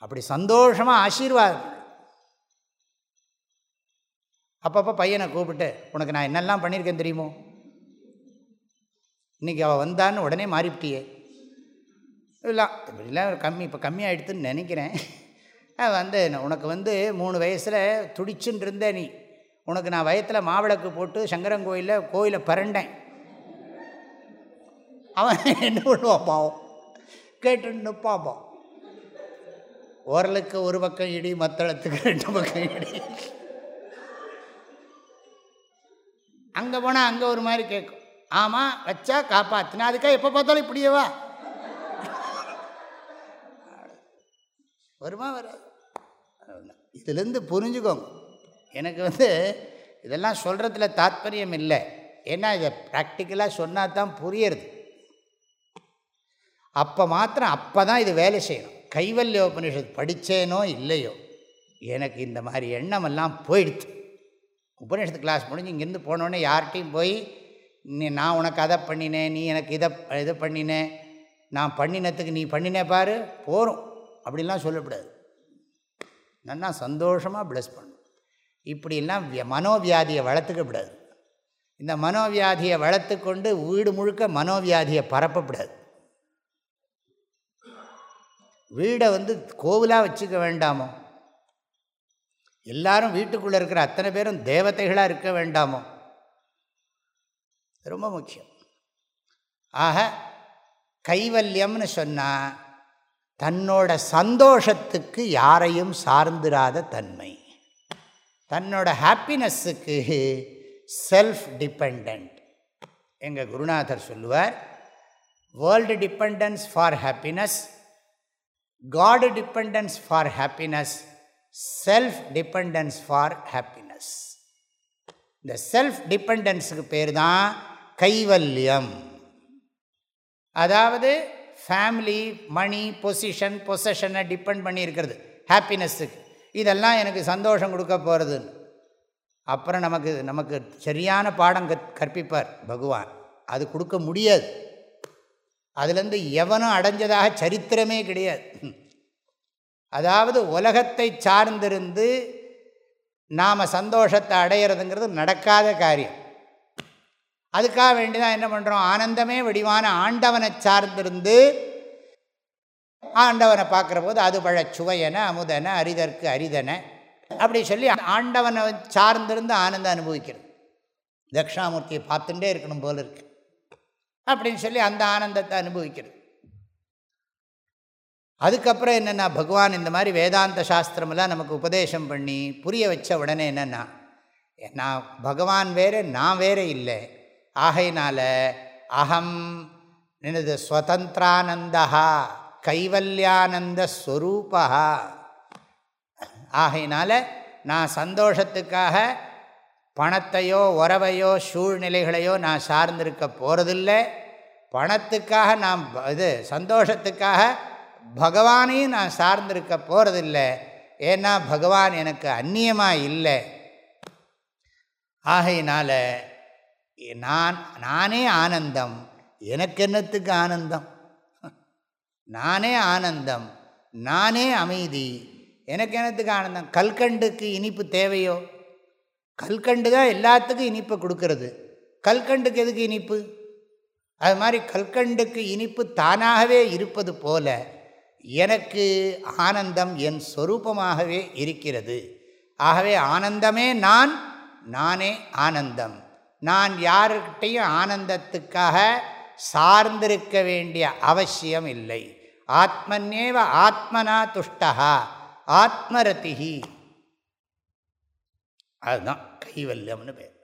அப்படி சந்தோஷமாக ஆசீர்வாதம். அப்பப்போ பையனை கூப்பிட்டு உனக்கு நான் என்னெல்லாம் பண்ணியிருக்கேன் தெரியுமோ? இன்றைக்கி அவள் வந்தான்னு உடனே மாறிவிட்டியே இல்லை இப்படிலாம் கம்மி இப்போ கம்மியாகிடுதுன்னு நினைக்கிறேன். வந்து உனக்கு வந்து மூணு வயசில் துடிச்சுன்னு இருந்த நீ. உனக்கு நான் வயத்தில் மாவிளக்கு போட்டு சங்கரன் கோயிலில் கோயிலை பரண்டேன். அவன் என்ன பண்ணுவான் பாவம்? கேட்டுன்னு பாப்போம் ஓரலுக்கு ஒரு பக்கம் இடி மத்தளத்துக்கு ரெண்டு பக்கம் இடி. அங்கே போனால் அங்கே ஒரு மாதிரி கேட்கும் ஆமாம் வச்சா காப்பாற்றினா அதுக்காக எப்போ பார்த்தாலும் இப்படியேவா வருமா வராது. இதுலேருந்து புரிஞ்சுக்கோங்க. எனக்கு வந்து இதெல்லாம் சொல்கிறதுல தாத்பரியம் இல்லை. ஏன்னா இதை ப்ராக்டிக்கலாக சொன்னால் தான் புரியறது. அப்போ மாத்திரம் அப்போ தான் இது வேலை செய்யணும். கைவல்ய உபனிஷத் படித்தேனோ இல்லையோ எனக்கு இந்த மாதிரி எண்ணமெல்லாம் போயிடுது. உபநிஷத்து கிளாஸ் முடிஞ்சு இங்கேருந்து போனோடனே யார்கிட்டையும் போய் நீ நான் உனக்கு அதை பண்ணினேன் நீ எனக்கு இதை இதை பண்ணினேன் நான் பண்ணினத்துக்கு நீ பண்ணினே பாரு போகிறோம் அப்படிலாம் சொல்லக்கூடாது. நல்லா சந்தோஷமாக ப்ளஸ் பண்ணும். இப்படிலாம் மனோவியாதியை வளர்த்துக்கப்படாது இந்த மனோவியாதியை வளர்த்து கொண்டு வீடு முழுக்க மனோவியாதியை பரப்பப்படாது வீடை வந்து கோவிலாக வச்சுக்க வேண்டாமோ? எல்லாரும் வீட்டுக்குள்ளே இருக்கிற அத்தனை பேரும் தேவதைகளாக இருக்க வேண்டாமோ? ரொம்ப முக்கியம். ஆக கைவல்யம்னு சொன்னால் தன்னோட சந்தோஷத்துக்கு யாரையும் சார்ந்திராத தன்மை. தன்னோட ஹாப்பினஸ்ஸுக்கு செல்ஃப் டிபெண்ட் எங்கள் குருநாதர் சொல்லுவார் world dependence for happiness God dependence for happiness self dependence for happiness இந்த செல்ஃப் டிபெண்டன்ஸுக்கு பேர் தான் கைவல்யம். அதாவது ஃபேமிலி மணி பொசிஷன் பொசஷனை டிபெண்ட் பண்ணியிருக்கிறது. ஹாப்பினஸ்ஸுக்கு இதெல்லாம் எனக்கு சந்தோஷம் கொடுக்க போகிறதுன்னு அப்புறம் நமக்கு நமக்கு சரியான பாடம் கற்பிப்பார் பகவான். அது கொடுக்க முடியாது. அதுலேருந்து எவனும் அடைஞ்சதாக சரித்திரமே கிடையாது. அதாவது உலகத்தை சார்ந்திருந்து நாம் சந்தோஷத்தை அடையிறதுங்கிறது நடக்காத காரியம். அதுக்காக வேண்டிதான் என்ன பண்ணுறோம் ஆனந்தமே வடிவான ஆண்டவனை சார்ந்திருந்து ஆண்டவனை பார்க்குற போது அது பழ சுவையன அமுதன அரிதற்கு அரிதன அப்படி சொல்லி ஆண்டவனை சார்ந்திருந்து ஆனந்தம் அனுபவிக்கிறது. தட்சிணாமூர்த்தியை பார்த்துட்டே இருக்கணும் போல இருக்குது அப்படின்னு சொல்லி அந்த ஆனந்தத்தை அனுபவிக்கிறது. அதுக்கப்புறம் என்னென்னா பகவான் இந்த மாதிரி வேதாந்த சாஸ்திரமெல்லாம் நமக்கு உபதேசம் பண்ணி புரிய வச்ச உடனே என்னென்னா நான் பகவான் வேறு நான் வேறு இல்லை. ஆகையினால அகம் எனது ஸ்வதந்திரானந்தா கைவல்யானந்த ஸ்வரூபா ஆகையினால நான் சந்தோஷத்துக்காக பணத்தையோ உறவையோ சூழ்நிலைகளையோ நான் சார்ந்திருக்க போகிறதில்லை பணத்துக்காக நான் இது சந்தோஷத்துக்காக பகவானையும் நான் சார்ந்திருக்க போகிறதில்லை ஏன்னா பகவான் எனக்கு அந்நியமாக இல்லை. ஆகையினால நான் நானே ஆனந்தம். எனக்கு என்னத்துக்கு ஆனந்தம்? நானே ஆனந்தம். நானே அமைதி. எனக்கு என்னத்துக்கு ஆனந்தம்? கல்கண்டுக்கு இனிப்பு தேவையோ? கல்கண்டு தான் எல்லாத்துக்கும் இனிப்பை கொடுக்கறது. கல்கண்டுக்கு எதுக்கு இனிப்பு? அது மாதிரி கல்கண்டுக்கு இனிப்பு தானாகவே இருப்பது போல எனக்கு ஆனந்தம் என் சொரூபமாகவே இருக்கிறது. ஆகவே ஆனந்தமே நான் நானே ஆனந்தம். நான் யாருக்கிட்டையும் ஆனந்தத்துக்காக சார்ந்திருக்க வேண்டிய அவசியம் இல்லை. ஆத்மன்னேவ ஆத்மனா துஷ்டா ஆத்மரதிஹி. அதுதான் கைவல்யம்னு பேர்.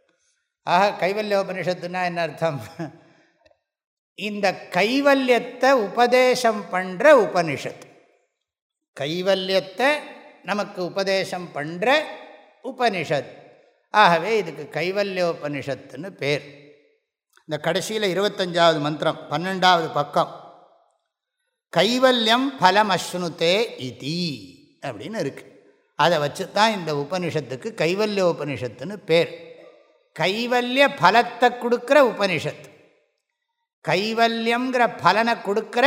ஆக கைவல்ய உபனிஷத்துனா என்ன அர்த்தம்? இந்த கைவல்யத்தை உபதேசம் பண்ணுற உபனிஷத். கைவல்யத்தை நமக்கு உபதேசம் பண்ணுற உபனிஷத். ஆகவே இதுக்கு கைவல்யோபனிஷத்துன்னு பேர். இந்த கடைசியில் இருபத்தஞ்சாவது மந்திரம் பன்னெண்டாவது பக்கம். கைவல்யம் பலமஸ்னுதே இதி அப்படின்னு இருக்குது அதை வச்சு தான் இந்த உபனிஷத்துக்கு கைவல்ய உபனிஷத்துன்னு பேர். கைவல்ய பலத்தை கொடுக்குற உபனிஷத். கைவல்யங்கிற பலனை கொடுக்குற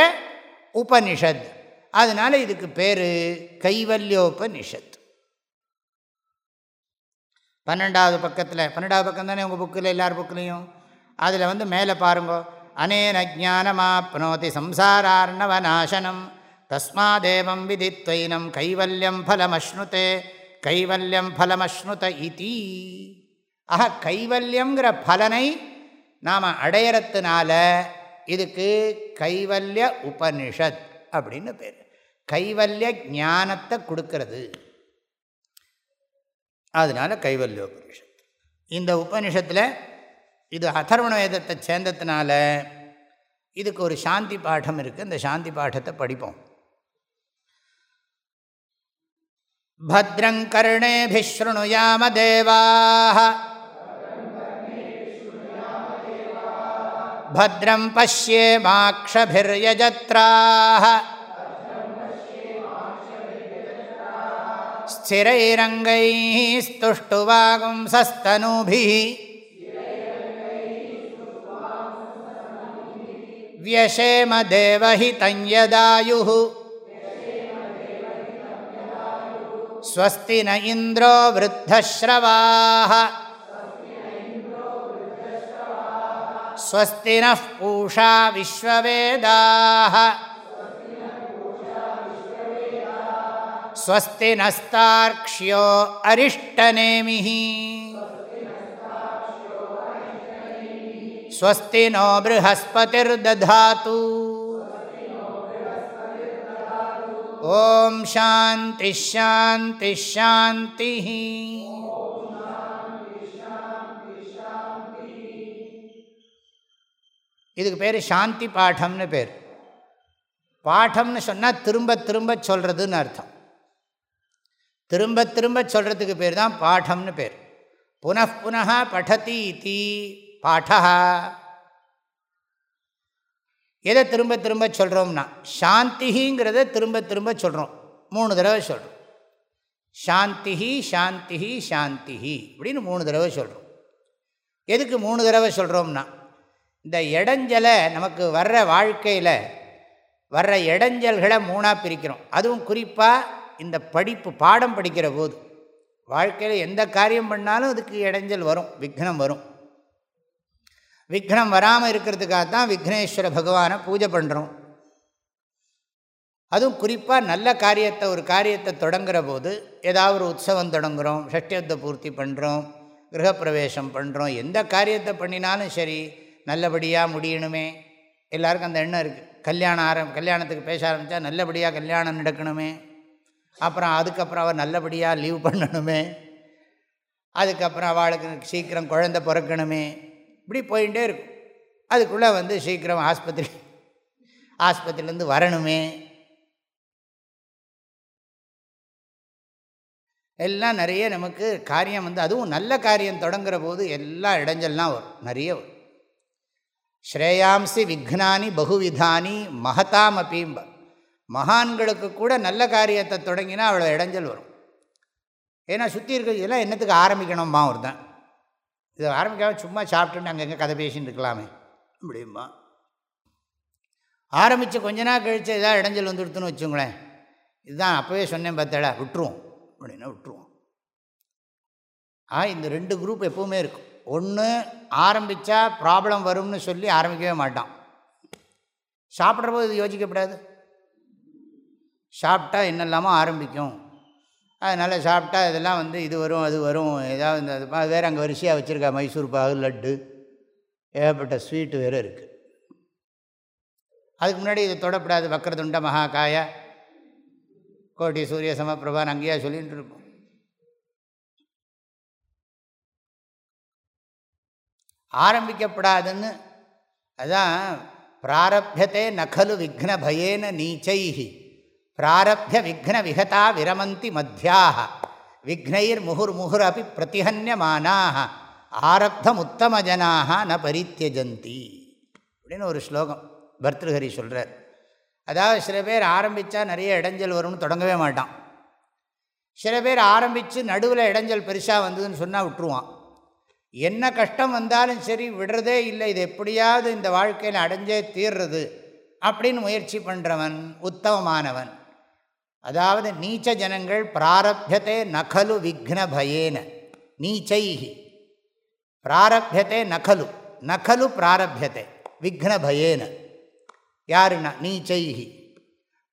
உபனிஷத். அதனால் இதுக்கு பேர் கைவல்யோபனிஷத். பன்னெண்டாவது பக்கத்தில். பன்னெண்டாவது பக்கம் தானே உங்கள் புக்கில் எல்லார் புக்கிலையும் அதில் வந்து மேலே பாருங்க. அனேன ஜானமாப்னோதி சம்சாரார்ணவநாசனம் தஸ்மாதேவம் விதித்வைனம் கைவல்யம் ஃபலமஷ்ணுதே கைவல்யம் ஃபலமஷ்ணுத இதி. ஆக கைவல்யங்கிற பலனை நாம் அடையறத்துனால இதுக்கு கைவல்ய உபனிஷத் அப்படின்னு பேர். கைவல்ய ஞானத்தை கொடுக்கறது. அதனால் கைவல்ய உபனிஷத் இந்த உபனிஷத்தில் இது அதர்வண வேதத்தை சேர்ந்ததுனால இதுக்கு ஒரு சாந்தி பாடம் இருக்குது இந்த சாந்தி பாடத்தை படிப்போம் भद्रङ्कर्णेभिशृणुयाम देवाः भद्रं पश्येमाक्षभिर्यजत्राः स्थिरैरङ्गैः स्तुष्टुवागुंसस्तनूभिः व्यशेमदेवहितं यदायुः स्वस्ति न इन्द्रो वृद्धश्रवाः स्वस्ति नः पूषा विश्ववेदाः स्वस्ति नस्तार्क्ष्यो अरिष्टनेमिः स्वस्ति नो बृहस्पतिर्दधातु ஓம் சாந்தி ஷாந்தி ஷாந்தி இதுக்கு பேர் சாந்தி பாடம்னு பேர் பாடம்னு சொன்னால் திரும்ப திரும்ப சொல்கிறதுன்னு அர்த்தம் திரும்ப திரும்ப சொல்கிறதுக்கு பேர் தான் பாடம்னு பேர். புனః படதி தீ பாடா எதை திரும்ப திரும்ப சொல்கிறோம்னா சாந்திங்கிறத திரும்ப திரும்ப சொல்கிறோம் மூணு தடவை சொல்கிறோம் சாந்தி சாந்தி சாந்தி அப்படின்னு மூணு தடவை சொல்கிறோம் எதுக்கு மூணு தடவை சொல்கிறோம்னா இந்த இடைஞ்சலை நமக்கு வர்ற வாழ்க்கையில் வர்ற இடைஞ்சல்களை மூணாக பிரிக்கிறோம். அதுவும் குறிப்பாக இந்த படிப்பு பாடம் படிக்கிற போது வாழ்க்கையில் எந்த காரியம் பண்ணாலும் அதுக்கு இடைஞ்சல் வரும் விக்னம் வரும். விக்னம் வராமல் இருக்கிறதுக்காக தான் விக்னேஸ்வர பகவானை பூஜை பண்ணுறோம் அதுவும் குறிப்பாக நல்ல காரியத்தை ஒரு காரியத்தை தொடங்குற போது ஏதாவது ஒரு உற்சவம் தொடங்குகிறோம் ஷஷ்டியத்தை பூர்த்தி பண்ணுறோம் கிரகப்பிரவேசம் பண்ணுறோம் எந்த காரியத்தை பண்ணினாலும் சரி நல்லபடியாக முடியணுமே. எல்லாருக்கும் அந்த எண்ணம் இருக்குது கல்யாணம் ஆரம் கல்யாணத்துக்கு பேச ஆரம்பித்தா நல்லபடியாக கல்யாணம் நடக்கணுமே. அப்புறம் அதுக்கப்புறம் அவள் நல்லபடியாக லீவ் பண்ணணுமே. அதுக்கப்புறம் அவளுக்கு சீக்கிரம் குழந்த பிறக்கணுமே. இப்படி போயிட்டே இருக்கும். அதுக்குள்ளே வந்து சீக்கிரம் ஆஸ்பத்திரி ஆஸ்பத்திரிலேருந்து வரணுமே. எல்லாம் நிறைய நமக்கு காரியம் வந்து அதுவும் நல்ல காரியம் தொடங்குற போது எல்லா இடைஞ்சல்லாம் வரும். நிறைய வரும். ஸ்ரேயாம்சி விக்னானி பகுவிதானி மகதாம் மகான்களுக்கு கூட நல்ல காரியத்தை தொடங்கினா அவ்வளோ இடைஞ்சல் வரும். ஏன்னா சுற்றி இருக்கிறது எல்லாம் என்னத்துக்கு ஆரம்பிக்கணும்மா ஒரு தான் இதை ஆரம்பிக்காமல் சும்மா சாப்பிட்டுன்னு அங்கங்கே கதை பேசின்னு இருக்கலாமே. அப்படிம்பா ஆரம்பித்து கொஞ்ச நாள் கழித்து ஏதாவது இடைஞ்சல் வந்துடுத்துன்னு வச்சுங்களேன். இதுதான் அப்போவே சொன்னேன் பார்த்தடா விட்டுருவோம். அப்படின்னா விட்டுருவோம். ஆ இந்த ரெண்டு குரூப் எப்போவுமே இருக்கும். ஒன்று ஆரம்பித்தா ப்ராப்ளம் வரும்னு சொல்லி ஆரம்பிக்கவே மாட்டான். சாப்பிட்ற போது இது யோசிக்கப்படாது. சாப்பிட்டா என்னெல்லாமோ ஆரம்பிக்கும். அதனால் சாப்பிட்டா இதெல்லாம் வந்து இது வரும் அது வரும். ஏதாவது இந்த வேறு அங்கே வரிசையாக வச்சுருக்கா. மைசூர் பாகு லட்டு. ஏகப்பட்ட ஸ்வீட்டு வேறு இருக்குது அதுக்கு முன்னாடி இது தொடப்படாது. வக்கரதுண்ட மகாகாய. கோட்டி சூரிய சமப்பிரபான் அங்கேயா சொல்லிகிட்டு இருப்போம். ஆரம்பிக்கப்படாதுன்னு அதான் பிராரப்யத்தே நகலு விக்ன பயேன நீச்சைஹி. பிராரப்ய விக்ன விகதா விரமந்தி மத்தியாக விக்னைர் முகுர் முகுர் அப்படி பிரதிஹன்யமானாக ஆரப்தம் உத்தமஜனாக ந பரித்தியஜந்தி அப்படின்னு ஒரு ஸ்லோகம் பர்திருஹரி சொல்கிறார் அதாவது சில பேர் ஆரம்பித்தா நிறைய இடைஞ்சல் வரும்னு தொடங்கவே மாட்டான். சில பேர் ஆரம்பித்து நடுவில் இடைஞ்சல் பெருசாக வந்ததுன்னு சொன்னால் விட்டுருவான். என்ன கஷ்டம் வந்தாலும் சரி விடுறதே இல்லை இது எப்படியாவது இந்த வாழ்க்கையில் அடைஞ்சே தீர்றது அப்படின்னு முயற்சி பண்ணுறவன் உத்தமமானவன். அதாவது நீச்ச ஜனங்கள் பிராரப்யத்தே நகலு விக்னபயேன. நீச்சைஹி. பிராரப்யத்தே நகலு. நகலு பிராரப்யத்தை விக்னபயேன. யாருன்னா? நீச்சைஹி.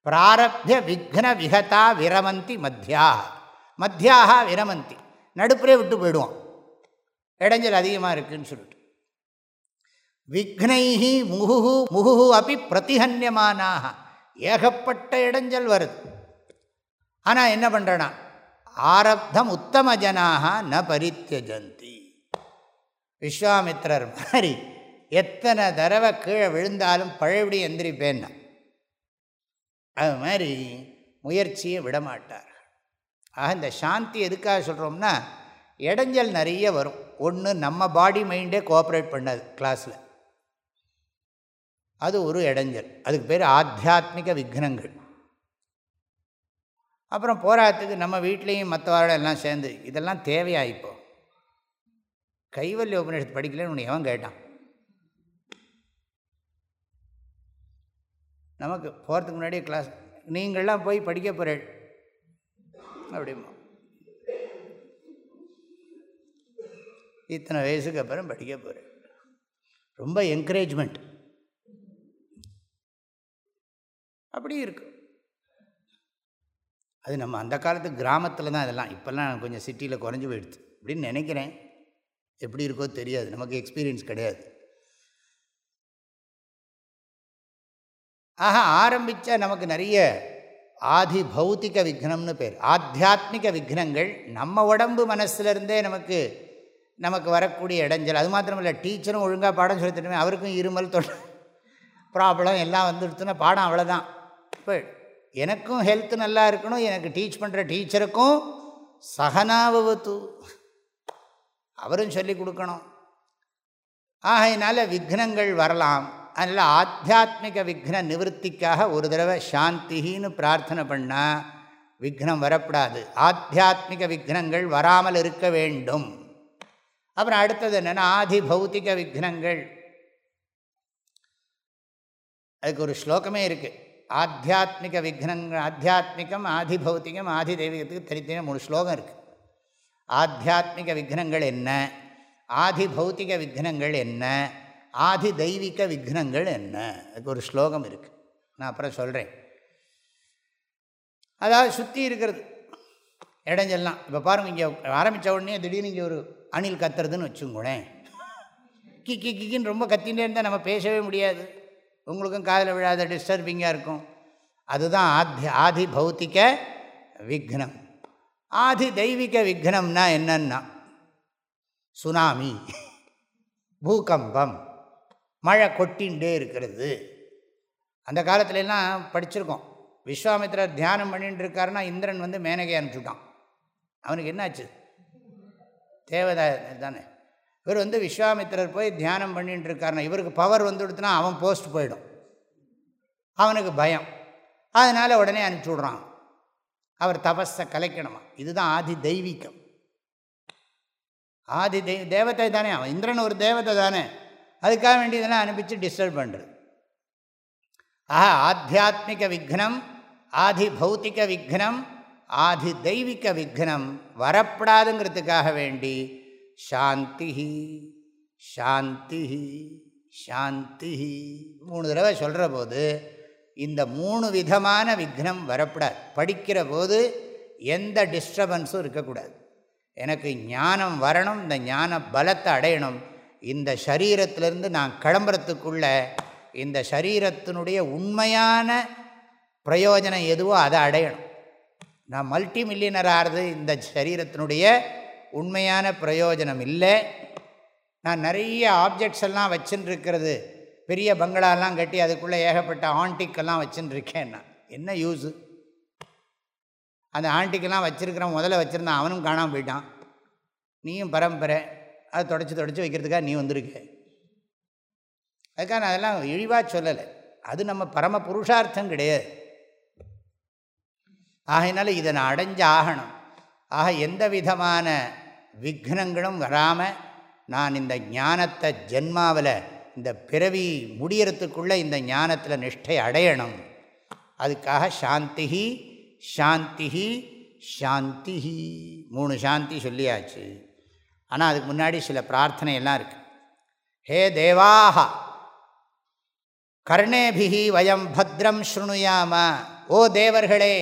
பிராரப்ய விக்ன விகதா விரமந்தி மத்தியாக மத்தியாக விரமந்தி. நடுப்புறே விட்டு போயிடுவோம் இடைஞ்சல் அதிகமாக இருக்குன்னு சொல்லிட்டு. விக்னைஹி முகுஹு முகுஹு அப்படி பிரதிஹன்யமானாக ஏகப்பட்ட இடைஞ்சல் வருது. ஆனால் என்ன பண்ணுறனா ஆரப்தம் உத்தம ஜனாக ந பரித்தியஜந்தி. விஸ்வாமித்திரர் மாதிரி எத்தனை தடவை கீழே விழுந்தாலும் பழையபடி எந்திரிப்பேன்னா? அது மாதிரி முயற்சியை விடமாட்டார். ஆக இந்த சாந்தி எதுக்காக சொல்கிறோம்னா இடைஞ்சல் நிறைய வரும். ஒன்று நம்ம பாடி மைண்டே கோஆப்ரேட் பண்ணாது கிளாஸில் அது ஒரு இடைஞ்சல். அதுக்கு பேர் ஆத்தியாத்மிக விக்னங்கள். அப்புறம் போராட்டத்துக்கு நம்ம வீட்லேயும் மற்றவாரோட எல்லாம் சேர்ந்து இதெல்லாம் தேவையா இப்போ? கைவல்ய உபநிஷத்து படிக்கலன்னு உன்னை எவன் கேட்டான்? நமக்கு போகிறதுக்கு முன்னாடியே கிளாஸ் நீங்கள்லாம் போய் படிக்க போகிறேன் அப்படிமா இத்தனை வயசுக்கு அப்புறம் படிக்க போகிறேன் ரொம்ப என்கரேஜ்மெண்ட் அப்படி இருக்கும் அது நம்ம அந்த காலத்து கிராமத்தில் தான் இதெல்லாம். இப்போல்லாம் கொஞ்சம் சிட்டியில் குறைஞ்சி போயிடுது அப்படின்னு நினைக்கிறேன். எப்படி இருக்கோ தெரியாது. நமக்கு எக்ஸ்பீரியன்ஸ் கிடையாது. ஆக ஆரம்பித்தா நமக்கு நிறைய ஆதி பௌத்திக விக்னம்னு பேர். ஆத்தியாத்மிக விக்னங்கள் நம்ம உடம்பு மனசுலேருந்தே நமக்கு நமக்கு வரக்கூடிய இடைஞ்சல். அது மாத்திரம் இல்லை டீச்சரும் ஒழுங்காக பாடம் சொல்லி தருமே அவருக்கும் இருமல் தொட ப்ராப்ளம் எல்லாம் வந்துடுத்துன்னா பாடம் அவ்வளோதான் போய் எனக்கும் ஹெல்த் நல்லா இருக்கணும் எனக்கு டீச் பண்ணுற டீச்சருக்கும் சகனாவத்து அவரும் சொல்லி கொடுக்கணும். ஆகையினால விக்னங்கள் வரலாம். அதனால் ஆத்தியாத்மிக விக்ன நிவர்த்திக்காக ஒரு தடவை சாந்தின்னு பிரார்த்தனை பண்ணால் விக்னம் வரப்படாது. ஆத்தியாத்மிக விக்னங்கள் வராமல் இருக்க வேண்டும். அப்புறம் அடுத்தது என்னென்னா ஆதி பௌத்திக விக்னங்கள். அதுக்கு ஒரு ஸ்லோகமே இருக்குது ஆத்தியாத்மிக விக்னங்கள் ஆத்தியாத்மிகம் ஆதி பௌத்திகம் ஆதி தெய்வீகத்துக்கு தனித்தனி மூணு ஸ்லோகம் இருக்குது ஆத்தியாத்மிக விக்னங்கள் என்ன? ஆதி பௌத்திக விக்னங்கள் என்ன? ஆதி தெய்வீக விக்னங்கள் என்ன? அதுக்கு ஒரு ஸ்லோகம் இருக்குது நான் அப்புறம் சொல்கிறேன் அதாவது சுற்றி இருக்கிறது இடைஞ்செல்லாம். இப்போ பாருங்கள் இங்கே ஆரம்பித்த உடனே திடீர்னு இங்கே ஒரு அணில் கத்துறதுன்னு வச்சுங்களேன் கி கி கிக்கின்னு ரொம்ப கத்திகிட்டே இருந்தால் நம்ம பேசவே முடியாது. உங்களுக்கும் காதில் விழாத டிஸ்டர்பிங்காக இருக்கும். அதுதான் ஆத்தி ஆதி பௌத்திக விக்னம். ஆதி தெய்வீக விக்னம்னா என்னன்னா சுனாமி பூகம்பம் மழை கொட்டின்ண்டே இருக்கிறது. அந்த காலத்துலலாம் படிச்சிருக்கோம். விஸ்வாமித்திரர் தியானம் பண்ணிட்டு இருக்காருன்னா இந்திரன் வந்து மேனகை அனுப்பிச்சுட்டான். அவனுக்கு என்னாச்சு? தேவதா தானே? இவர் வந்து விஸ்வாமித்திரர் போய் தியானம் பண்ணிட்டு இருக்காருனா இவருக்கு பவர் வந்து அவன் போஸ்ட் போயிடும். அவனுக்கு பயம். அதனால் உடனே அனுப்பிச்சி விட்றான். அவர் தபஸை கலைக்கணுமா? இதுதான் ஆதி தெய்வீகம். ஆதி தெய் தேவத்தை தானே அவன். இந்திரன் ஒரு தேவதை தானே. அதுக்காக வேண்டியதெல்லாம் அனுப்பிச்சு டிஸ்டர்ப் பண்ணுறது ஆஹா ஆத்தியாத்மிக விக்னம் ஆதி பௌத்திக விக்னம் ஆதி தெய்வீக விக்னம் வரப்படாதுங்கிறதுக்காக வேண்டி சாந்தி சாந்தி சாந்தி மூணு தடவை சொல்கிற போது இந்த மூணு விதமான விக்னம் வரப்படாது படிக்கிற போது எந்த டிஸ்டர்பன்ஸும் இருக்கக்கூடாது. எனக்கு ஞானம் வரணும் இந்த ஞான பலத்தை அடையணும். இந்த சரீரத்திலேருந்து நான் கிளம்புறதுக்குள்ள இந்த சரீரத்தினுடைய உண்மையான பிரயோஜனம் எதுவோ அதை அடையணும். நான் மல்டி மில்லியனர் ஆகிறது இந்த சரீரத்தினுடைய உண்மையான பிரயோஜனம் இல்லை. நான் நிறைய ஆப்ஜெக்ட்ஸ் எல்லாம் வச்சுன்னு பெரிய பங்களாலாம் கட்டி அதுக்குள்ளே ஏகப்பட்ட ஆண்டிக்கெல்லாம் வச்சுன்னு நான். என்ன யூஸு அந்த ஆண்டிக்கெல்லாம் வச்சுருக்கிறவன் முதல்ல வச்சுருந்தான் அவனும் காணாமல் போயிட்டான். நீயும் பரம்பரை. அதை தொடச்சி தொடச்சி வைக்கிறதுக்காக நீ வந்திருக்க. அதுக்காக நான் அதெல்லாம் இழிவாக சொல்லலை. அது நம்ம பரம புருஷார்த்தம் கிடையாது. ஆகையினால இதை நான் அடைஞ்சு ஆகணும். ஆக எந்த விதமான விக்னங்களும் வராமல் நான் இந்த ஞானத்தை ஜென்மாவில் இந்த பிறவி முடியறதுக்குள்ளே இந்த ஞானத்தில் நிஷ்டை அடையணும். அதுக்காக சாந்தி சாந்தி சாந்தி மூணு சாந்தி சொல்லியாச்சு. ஆனால் அதுக்கு முன்னாடி சில பிரார்த்தனை எல்லாம் இருக்குது ஹே தேவாக கர்ணேபிகி வயம் பத்ரம் ஸ்ருணுயாம. ஓ தேவர்களே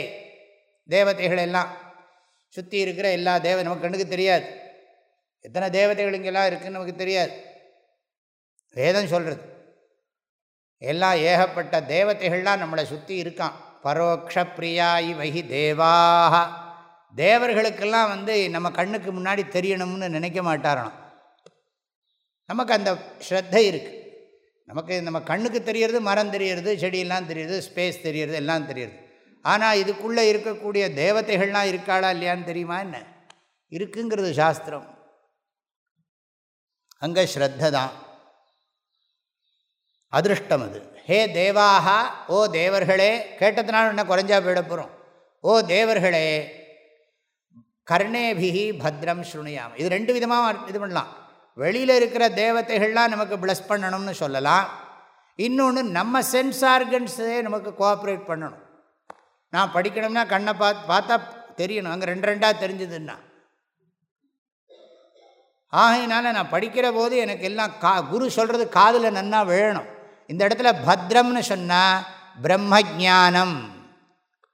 தேவதைகளெல்லாம் சுற்றி இருக்கிற எல்லா தேவ நமக்கு கண்ணுக்கு தெரியாது. எத்தனை தேவதைகள் இங்கெல்லாம் இருக்குதுன்னு நமக்கு தெரியாது. வேதம் சொல்கிறது எல்லாம் ஏகப்பட்ட தேவதைகள்லாம் நம்மளை சுற்றி இருக்கான். பரோக்ஷ பிரியாயி வகி தேவாக தேவர்களுக்கெல்லாம் வந்து நம்ம கண்ணுக்கு முன்னாடி தெரியணும்னு நினைக்க மாட்டாராம். நமக்கு அந்த ஸ்ரத்தை இருக்குது நமக்கு நம்ம கண்ணுக்கு தெரியறது மரம் தெரியறது செடியெல்லாம் தெரியுது ஸ்பேஸ் தெரியறது எல்லாம் தெரியுது ஆனால் இதுக்குள்ளே இருக்கக்கூடிய தேவதைகள்லாம் இருக்காளா இல்லையான்னு தெரியுமா என்ன? இருக்குங்கிறது சாஸ்திரம். அங்கே ஸ்ரத்த தான் அதிருஷ்டம் அது ஹே தேவாகா ஓ தேவர்களே கேட்டதுனால என்ன குறைஞ்சா போயிட போகிறோம் ஓ தேவர்களே கர்ணேபிகி பத்ரம் ஸ்ருணியாம். இது ரெண்டு விதமாக இது பண்ணலாம். வெளியில் இருக்கிற தேவதைகள்லாம் நமக்கு ப்ளஸ் பண்ணணும்னு சொல்லலாம். இன்னொன்று நம்ம சென்ஸ் ஆர்கன்ஸே நமக்கு கோஆப்ரேட் பண்ணணும். நான் படிக்கணும்னா கண்ணை பார்த்து பார்த்தா தெரியணும். அங்கே ரெண்டு ரெண்டாக தெரிஞ்சதுன்னா. ஆகையினால நான் படிக்கிற போது எனக்கு எல்லாம் கா குரு சொல்கிறது காதில் நன்னா விழணும். இந்த இடத்துல பத்ரம்னு சொன்னால் பிரம்ம ஜானம்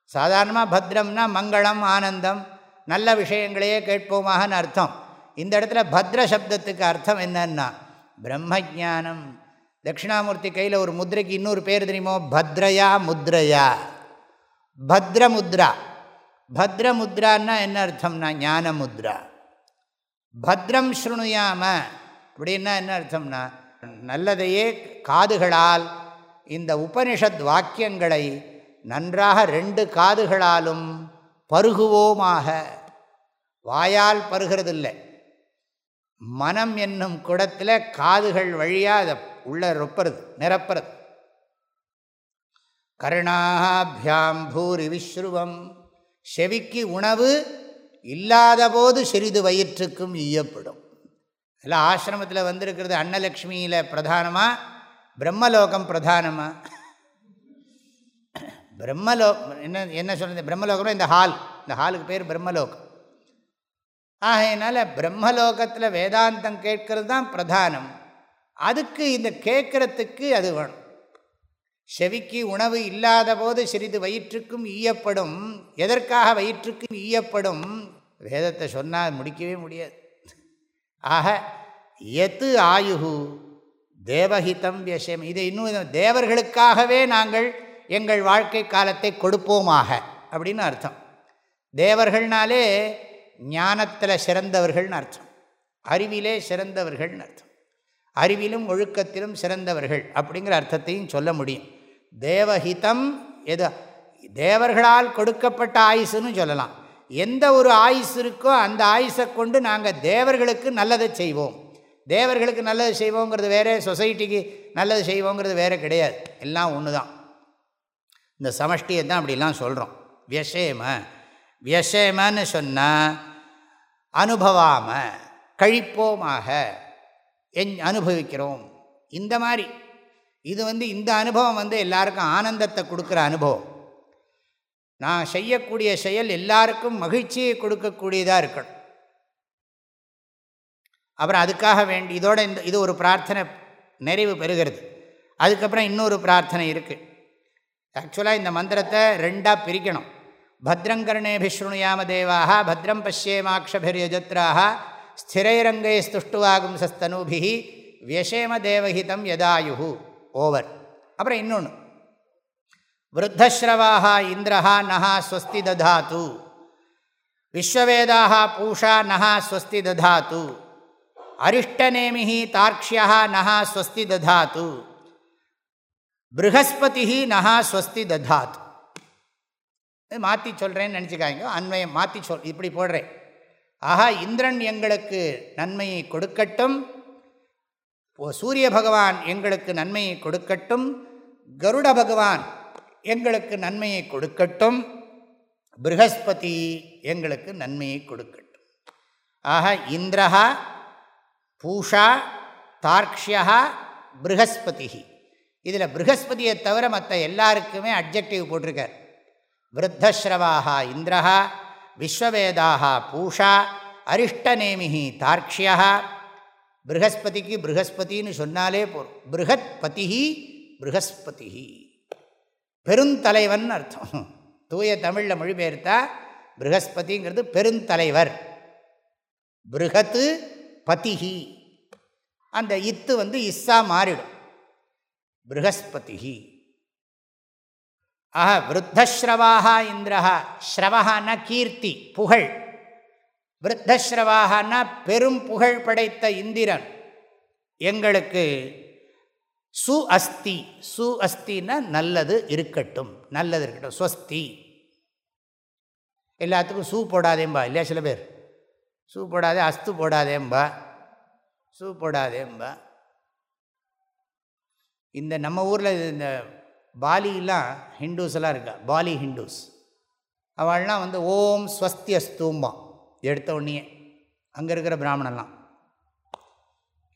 சாதாரணமாக பத்ரம்னா மங்களம் ஆனந்தம் நல்ல விஷயங்களையே கேட்போமாகனு அர்த்தம். இந்த இடத்துல பத்ர சப்தத்துக்கு அர்த்தம் என்னன்னா பிரம்ம ஜானம் தட்சிணாமூர்த்தி கையில் ஒரு முத்ரைக்கு இன்னொரு பேர் தெரியுமோ? பத்ரயா முத்ரையா. பத்ரமுத்ரா. பத்ரமுத்ரான்னா என்ன அர்த்தம்னா ஞான முத்ரா பத்ரம் ஸ்ருணுயாம அப்படின்னா என்ன அர்த்தம்னா நல்லதையே காதுகளால் இந்த உபனிஷத் வாக்கியங்களை நன்றாக ரெண்டு காதுகளாலும் பருகுவோமாக. வாயால் பருகிறதில்லை. மனம் என்னும் குடத்தில் காதுகள் வழியாக அதை உள்ள ரொப்புறது நிரப்புறது. கருணாபியாம் பூரி விஸ்ருவம். செவிக்கு உணவு இல்லாத போது சிறிது வயிற்றுக்கும் ஈயப்படும். எல்லாம் ஆசிரமத்தில் வந்திருக்கிறது அன்னலக்ஷ்மியில் பிரதானமாக பிரம்மலோகம் பிரதானமாக பிரம்மலோ என்ன என்ன சொல்கிறது பிரம்மலோகம்னா இந்த ஹால். இந்த ஹாலுக்கு பேர் பிரம்மலோகம். ஆகையினால பிரம்மலோகத்தில் வேதாந்தம் கேட்கறது தான் பிரதானம். அதுக்கு இந்த கேட்குறதுக்கு அது வேணும். செவிக்கு உணவு இல்லாத போது சிறிது வயிற்றுக்கும் ஈயப்படும். எதற்காக வயிற்றுக்கும் ஈயப்படும்? வேதத்தை சொன்னால் முடிக்கவே முடியாது. ஆக எத்து ஆயுகு தேவஹிதம் வியசம். இதை இன்னும் தேவர்களுக்காகவே நாங்கள் எங்கள் வாழ்க்கை காலத்தை கொடுப்போமாக அப்படின்னு அர்த்தம். தேவர்கள்னாலே ஞானத்தில் சிறந்தவர்கள்னு அர்த்தம். அறிவிலே சிறந்தவர்கள்னு அர்த்தம். அறிவிலும் ஒழுக்கத்திலும் சிறந்தவர்கள் அப்படிங்கிற அர்த்தத்தையும் சொல்ல முடியும். தேவஹிதம் எது? தேவர்களால் கொடுக்கப்பட்ட ஆயுசுன்னு சொல்லலாம். எந்த ஒரு ஆயுஸ் இருக்கோ அந்த ஆயுஸை கொண்டு நாங்கள் தேவர்களுக்கு நல்லதை செய்வோம். தேவர்களுக்கு நல்லது செய்வோங்கிறது வேறு சொசைட்டிக்கு நல்லது செய்வோங்கிறது வேறு கிடையாது. எல்லாம் ஒன்று தான் இந்த சமஷ்டியை தான் அப்படிலாம் சொல்கிறோம் வியசேம வியசேமன்னு சொன்னால் அனுபவாம கழிப்போமாக என் அனுபவிக்கிறோம். இந்த மாதிரி இது வந்து இந்த அனுபவம் வந்து எல்லாருக்கும் ஆனந்தத்தை கொடுக்குற அனுபவம். நான் செய்யக்கூடிய செயல் எல்லாருக்கும் மகிழ்ச்சியை கொடுக்கக்கூடியதாக இருக்கணும். அப்புறம் அதுக்காக வேண்டி இதோட இந்த இது ஒரு பிரார்த்தனை நிறைவு பெறுகிறது. அதுக்கப்புறம் இன்னொரு பிரார்த்தனை இருக்குது ஆக்சுவலாக இந்த மந்திரத்தை ரெண்டாக பிரிக்கணும். பத்ரங்கர்ணேபிஸ்ருணுயாம தேவாக பத்ரம் பசியேமாட்சபிர்யஜத்ராக ஸ்திரைரங்கை ஸ்துஷ்டுவாகும் சஸ்தனூபி வியசேம தேவஹிதம் யதாயு ஓவர். அப்புறம் இன்னொன்று விருத்தஸ்ரவாக இந்திரஹா நகா ஸ்வஸ்தி ததாத்து. விஸ்வவேதாக பூஷா நகா ஸ்வஸ்தி ததாத்து. அரிஷ்டநேமி தார்க்ஷியா நகா ஸ்வஸ்தி ததாத்து. ப்ரஹஸ்பதி நகா ஸ்வஸ்தி ததாத். மாற்றி சொல்கிறேன்னு நினச்சிக்காங்க அன்வயம் மாற்றி சொல் இப்படி போடுறேன். ஆஹா இந்திரன் எங்களுக்கு நன்மையை கொடுக்கட்டும். சூரிய பகவான் எங்களுக்கு நன்மையை கொடுக்கட்டும். கருட பகவான் எங்களுக்கு நன்மையை கொடுக்கட்டும். ப்ரஹஸ்பதி எங்களுக்கு நன்மையை கொடுக்கட்டும். ஆக இந்திரஹா பூஷா தார்க்ஷியா ப்ரஹஸ்பதி இதில் ப்ரஹஸ்பதியை தவிர மற்ற எல்லாருக்குமே அப்ஜெக்டிவ் போட்டிருக்கார். விருத்தஸ்ரவாக இந்திரஹா விஸ்வவேதாக பூஷா அரிஷ்டநேமிகி தார்க்ஷியா ப்ரகஸ்பதிக்கு ப்ரகஸ்பதினு சொன்னாலே போகும் ப்ரகத் பதிஹி ப்ரகஸ்பதிஹி பெருந்தலைவன் அர்த்தம். தூய தமிழில் மொழிபெயர்த்தா ப்ரகஸ்பதிங்கிறது பெருந்தலைவர். ப்ரகத்து பதிஹி. அந்த இத்து வந்து இஸ்ஸா மாறிடும். ப்ரகஸ்பதிஹி ஆஹா விருத்தஸ்ரவாக இந்திரஹா. ஸ்ரவஹான கீர்த்தி புகழ். விருத்தஸ்ரவாகனா பெரும் புகழ் படைத்த இந்திரன். எங்களுக்கு சு அஸ்தி சு அஸ்தின்னா நல்லது இருக்கட்டும் நல்லது இருக்கட்டும் ஸ்வஸ்தி. எல்லாத்துக்கும் சூ போடாதேம்பா இல்லையா சில பேர்? சூ போடாதே அஸ்து போடாதேம்பா சூ போடாதேம்பா. இந்த நம்ம ஊரில் இந்த பாலிலாம் ஹிண்டூஸ் எல்லாம் இருக்கா? பாலி ஹிந்துஸ் அவள்லாம் வந்து ஓம் ஸ்வஸ்தி அஸ்தூம்பான். எடுத்த உடனே அங்கே இருக்கிற பிராமணெல்லாம்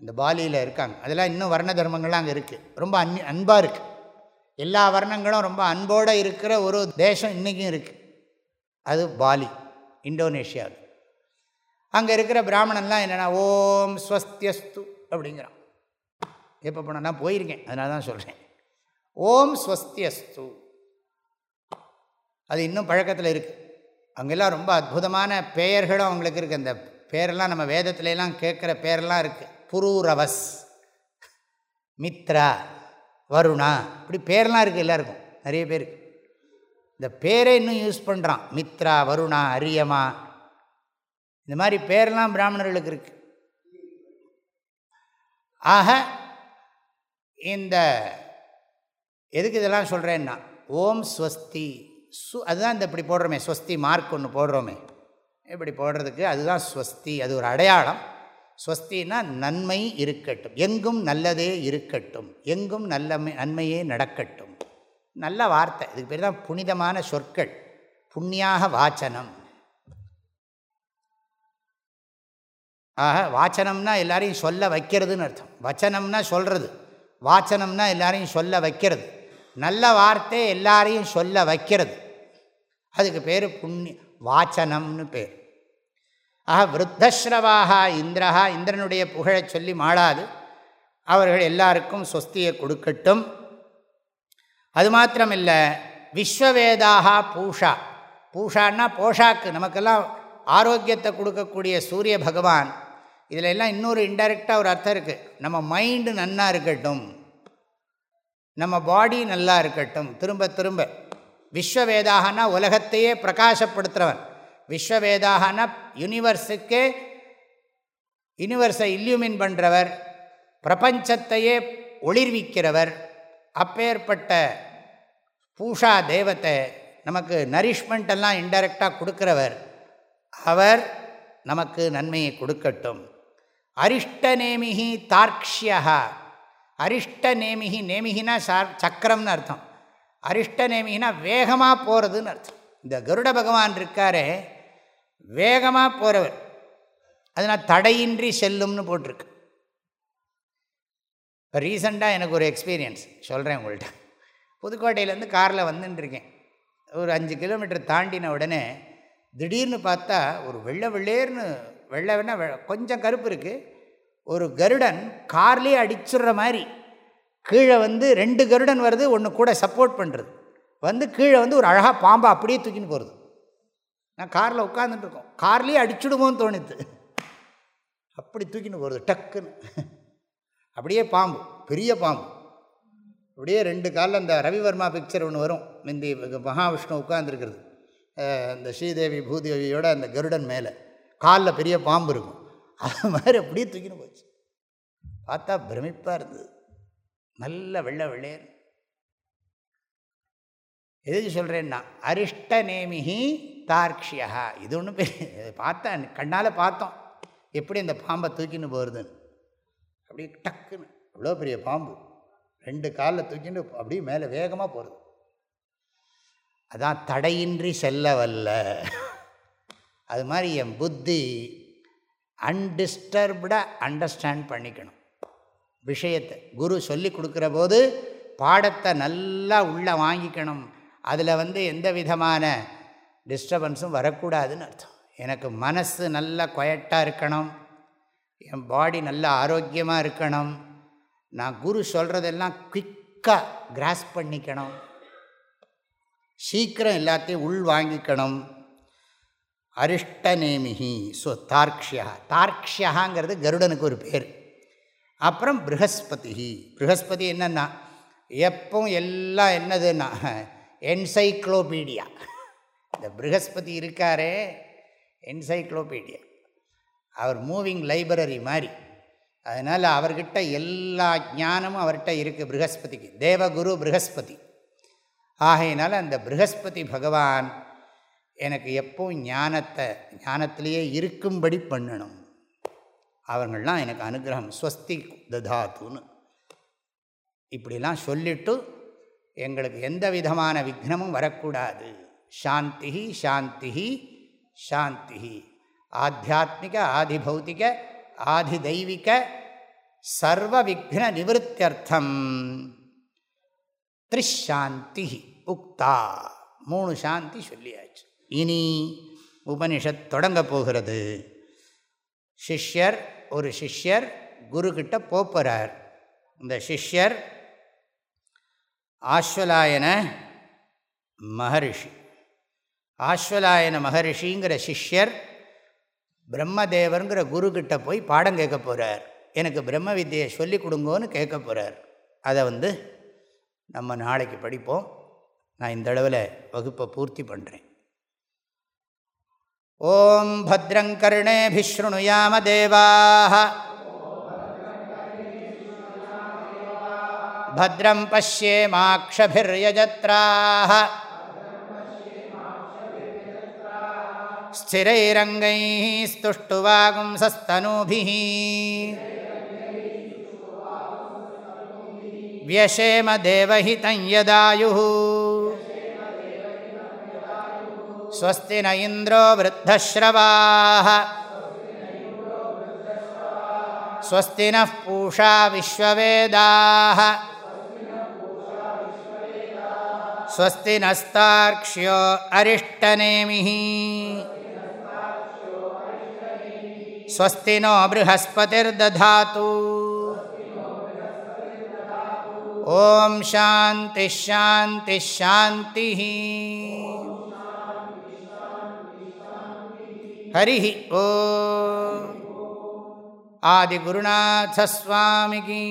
இந்த பாலியில் இருக்காங்க. அதெல்லாம் இன்னும் வர்ண தர்மங்கள்லாம் அங்கே இருக்குது ரொம்ப அன் அன்பாக இருக்குது எல்லா வர்ணங்களும் ரொம்ப அன்போடு இருக்கிற ஒரு தேசம் இன்றைக்கும் இருக்குது அது பாலி இந்தோனேஷியாவில். அங்கே இருக்கிற பிராமணன்லாம் என்னென்னா ஓம் ஸ்வஸ்தியஸ்து அப்படிங்கிறான். எப்போ போனால் நான் போயிருக்கேன். அதனால தான் சொல்கிறேன் ஓம் ஸ்வஸ்தியஸ்து அது இன்னும் பழக்கத்தில் இருக்குது அங்கெல்லாம் ரொம்ப அற்புதமான பெயர்களும் அவங்களுக்கு இருக்குது அந்த பேரெல்லாம் நம்ம வேதத்துலலாம் கேட்குற பேரெல்லாம் இருக்குது புரூரவஸ் மித்ரா வருணா இப்படி பேர்லாம் இருக்குது எல்லாருக்கும். நிறைய பேருக்கு இந்த பேரை இன்னும் யூஸ் பண்ணுறான் மித்ரா வருணா அரியமா. இந்த மாதிரி பேரெல்லாம் பிராமணர்களுக்கு இருக்கு. ஆக இந்த எதுக்கு இதெல்லாம் சொல்கிறேன்னா ஓம் ஸ்வஸ்தி. சு அதுதான் இந்த இப்படி போடுறோமே ஸ்வஸ்தி மார்க் ஒன்று போடுறோமே. இப்படி போடுறதுக்கு அதுதான் ஸ்வஸ்தி அது ஒரு அடையாளம். ஸ்வஸ்தினா நன்மை இருக்கட்டும். எங்கும் நல்லதே இருக்கட்டும். எங்கும் நல்ல நன்மையே நடக்கட்டும். நல்ல வார்த்தை. இதுக்கு பேர் தான் புனிதமான சொற்கள். புண்ணியாக வாச்சனம். ஆக வாச்சனம்னா எல்லாரையும் சொல்ல வைக்கிறதுன்னு அர்த்தம். வச்சனம்னா சொல்கிறது வாச்சனம்னா எல்லாரையும் சொல்ல வைக்கிறது. நல்ல வார்த்தை எல்லாரையும் சொல்ல வைக்கிறது. அதுக்கு பேர் புண்ணிய வாச்சனம்னு பேர். ஆக விருத்தஸ்ரவாகா இந்திரஹா இந்திரனுடைய புகழை சொல்லி மாளாது. அவர்கள் எல்லாருக்கும் சொஸ்தியை கொடுக்கட்டும். அது மாத்திரமில்லை விஸ்வவேதாகா பூஷா. பூஷான்னா போஷாக்கு. நமக்கெல்லாம் ஆரோக்கியத்தை கொடுக்கக்கூடிய சூரிய பகவான். இதில் எல்லாம் இன்னொரு இன்டைரக்டாக ஒரு அர்த்தம் இருக்குது நம்ம மைண்டு நன்னாக இருக்கட்டும். நம்ம பாடி நல்லா இருக்கட்டும். திரும்ப திரும்ப. விஸ்வவேதாகனா உலகத்தையே பிரகாசப்படுத்துகிறவன் விஸ்வவேதாகனா யூனிவர்ஸுக்கே யூனிவர்ஸை இல்யூமின் பண்ணுறவர் பிரபஞ்சத்தையே ஒளிர்விக்கிறவர். அப்பேற்பட்ட பூஷா தேவத்தை நமக்கு நரிஷ்மெண்ட் எல்லாம் இன்டைரக்டாக கொடுக்குறவர். அவர் நமக்கு நன்மையை கொடுக்கட்டும். அரிஷ்டநேமிகி தார்க்ஷியா அரிஷ்டநேமிகி நேமிகினா சார் சக்கரம்னு அர்த்தம். அரிஷ்டநேமின்னா வேகமாக போகிறதுன்னு அர்த்தம். இந்த கருட பகவான் இருக்காரே வேகமாக போகிறவர் அதனால் தடையின்றி செல்லும்னு போட்டிருக்கு. இப்போ ரீசண்டாக எனக்கு ஒரு எக்ஸ்பீரியன்ஸ் சொல்கிறேன் உங்கள்கிட்ட புதுக்கோட்டையிலேருந்து காரில் வந்துட்டுருக்கேன் ஒரு அஞ்சு கிலோமீட்டர் தாண்டின உடனே திடீர்னு பார்த்தா ஒரு வெள்ளை வெள்ளேர்னு வெள்ளை வெண்ணா கொஞ்சம் கருப்பு இருக்குது ஒரு கருடன் கார்லேயே அடிச்சுடுற மாதிரி. கீழே வந்து ரெண்டு கருடன் வருது ஒன்று கூட சப்போர்ட் பண்ணுறது வந்து கீழே வந்து ஒரு அழகாக பாம்பை அப்படியே தூக்கின்னு போகிறது நான் காரில் உட்காந்துட்டுருக்கோம் கார்லேயே அடிச்சுடுமோன்னு தோணுது. அப்படி தூக்கின்னு போகிறது டக்குன்னு. அப்படியே பாம்பு பெரிய பாம்பு. அப்படியே ரெண்டு காலில் அந்த ரவிவர்மா பிக்சர் ஒன்று வரும். மிந்தி மகாவிஷ்ணு உட்காந்துருக்கிறது இந்த ஸ்ரீதேவி பூதேவியோட அந்த கருடன் மேலே. காலில் பெரிய பாம்பு இருக்கும். அது மாதிரி அப்படியே தூக்கின்னு போச்சு. பார்த்தா பிரமிப்பாக இருந்தது. நல்ல வெள்ளை வெள்ளையர். எதுக்கு சொல்கிறேன்னா அரிஷ்ட நேமிகி தார்க்ஷியா இது ஒன்றும் பெரிய பார்த்தேன் கண்ணால் பார்த்தோம். எப்படி அந்த பாம்பை தூக்கின்னு போகிறதுன்னு அப்படியே டக்குன்னு இவ்வளோ பெரிய பாம்பு. ரெண்டு காலில் தூக்கிட்டு அப்படியே மேலே வேகமாக போகிறது அதான் தடையின்றி செல்ல வல்ல. அது மாதிரி என் புத்தி அன்டிஸ்டர்ப்டாக அண்டர்ஸ்டாண்ட் பண்ணிக்கணும். விஷயத்தை குரு சொல்லி கொடுக்குற போது பாடத்தை நல்லா உள்ளே வாங்கிக்கணும். அதில் வந்து எந்த விதமான டிஸ்டர்பன்ஸும் வரக்கூடாதுன்னு அர்த்தம். எனக்கு மனசு நல்லா கொயட்டாக இருக்கணும். என் பாடி நல்லா ஆரோக்கியமாக இருக்கணும். நான் குரு சொல்கிறதெல்லாம் குயிக்காக கிராஸ் பண்ணிக்கணும். சீக்கிரம் எல்லாத்தையும் உள் வாங்கிக்கணும். அரிஷ்டநேமிகி ஸோ தார்க்ஷியா. தார்க்ஷியாங்கிறது கருடனுக்கு ஒரு பேர். அப்புறம் ப்ரகஸ்பதி. ப்ரகஸ்பதி என்னென்னா எப்பவும் எல்லாம் என்னதுன்னா என்சைக்ளோபீடியா. இந்த ப்ரகஸ்பதி இருக்காரே என்சைக்ளோபீடியா. அவர் மூவிங் லைப்ரரி மாதிரி. அதனால் அவர்கிட்ட எல்லா ஞானமும் அவர்கிட்ட இருக்குது ப்ரகஸ்பதிக்கு. தேவகுரு ப்ரகஸ்பதி. ஆகையினால அந்த ப்ரகஸ்பதி பகவான் எனக்கு எப்பவும் ஞானத்தை ஞானத்திலேயே இருக்கும்படி பண்ணணும். அவர்கள்லாம் எனக்கு அனுகிரகம். ஸ்வஸ்தி ததாத்துன்னு இப்படிலாம் சொல்லிட்டு எங்களுக்கு எந்த விதமான விக்னமும் வரக்கூடாது. சாந்தி சாந்தி சாந்தி ஆத்தியாத்மிக ஆதிபௌத்திக ஆதிதெய்வீக சர்வ விக்ன நிவத்தியர்த்தம் த்ரிஷாந்தி உக்தா மூணு சாந்தி சொல்லியாச்சு. இனி உபனிஷத் தொடங்க போகிறது. சிஷ்யர் ஒரு சிஷ்யர் குருக்கிட்ட போகிறார் இந்த சிஷ்யர் ஆஸ்வலாயன மகரிஷி. ஆஸ்வலாயன மகரிஷிங்கிற சிஷ்யர் பிரம்மதேவருங்கிற குருக்கிட்ட போய் பாடம் கேட்க போகிறார் எனக்கு பிரம்ம வித்தியை சொல்லி கொடுங்கோன்னு கேட்க போகிறார் அதை வந்து நம்ம நாளைக்கு படிப்போம். நான் இந்த அளவில் வகுப்பை பூர்த்தி பண்ணுறேன் ॐ भद्रं कर्णेभिः शृणुयाम देवाः भद्रं पश्येमाक्षभिर्यजत्राः स्थिरैरङ्गैः स्तुष्टुवागुंसस्तनूभिः व्यशेमदेवहितं यदायुः स्वस्ति न इन्द्रो वृद्धश्रवाः। स्वस्ति नः पूषा स्वस्ति नस्तार्क्ष्यो अरिष्टनेमिः। स्वस्ति नो बृहस्पतिर्दधातु। ॐ शान्तिश्शान्तिश्शान्तिः ஹரிஹி ஓ ஆதிகுருநாசஸ்வாமிகி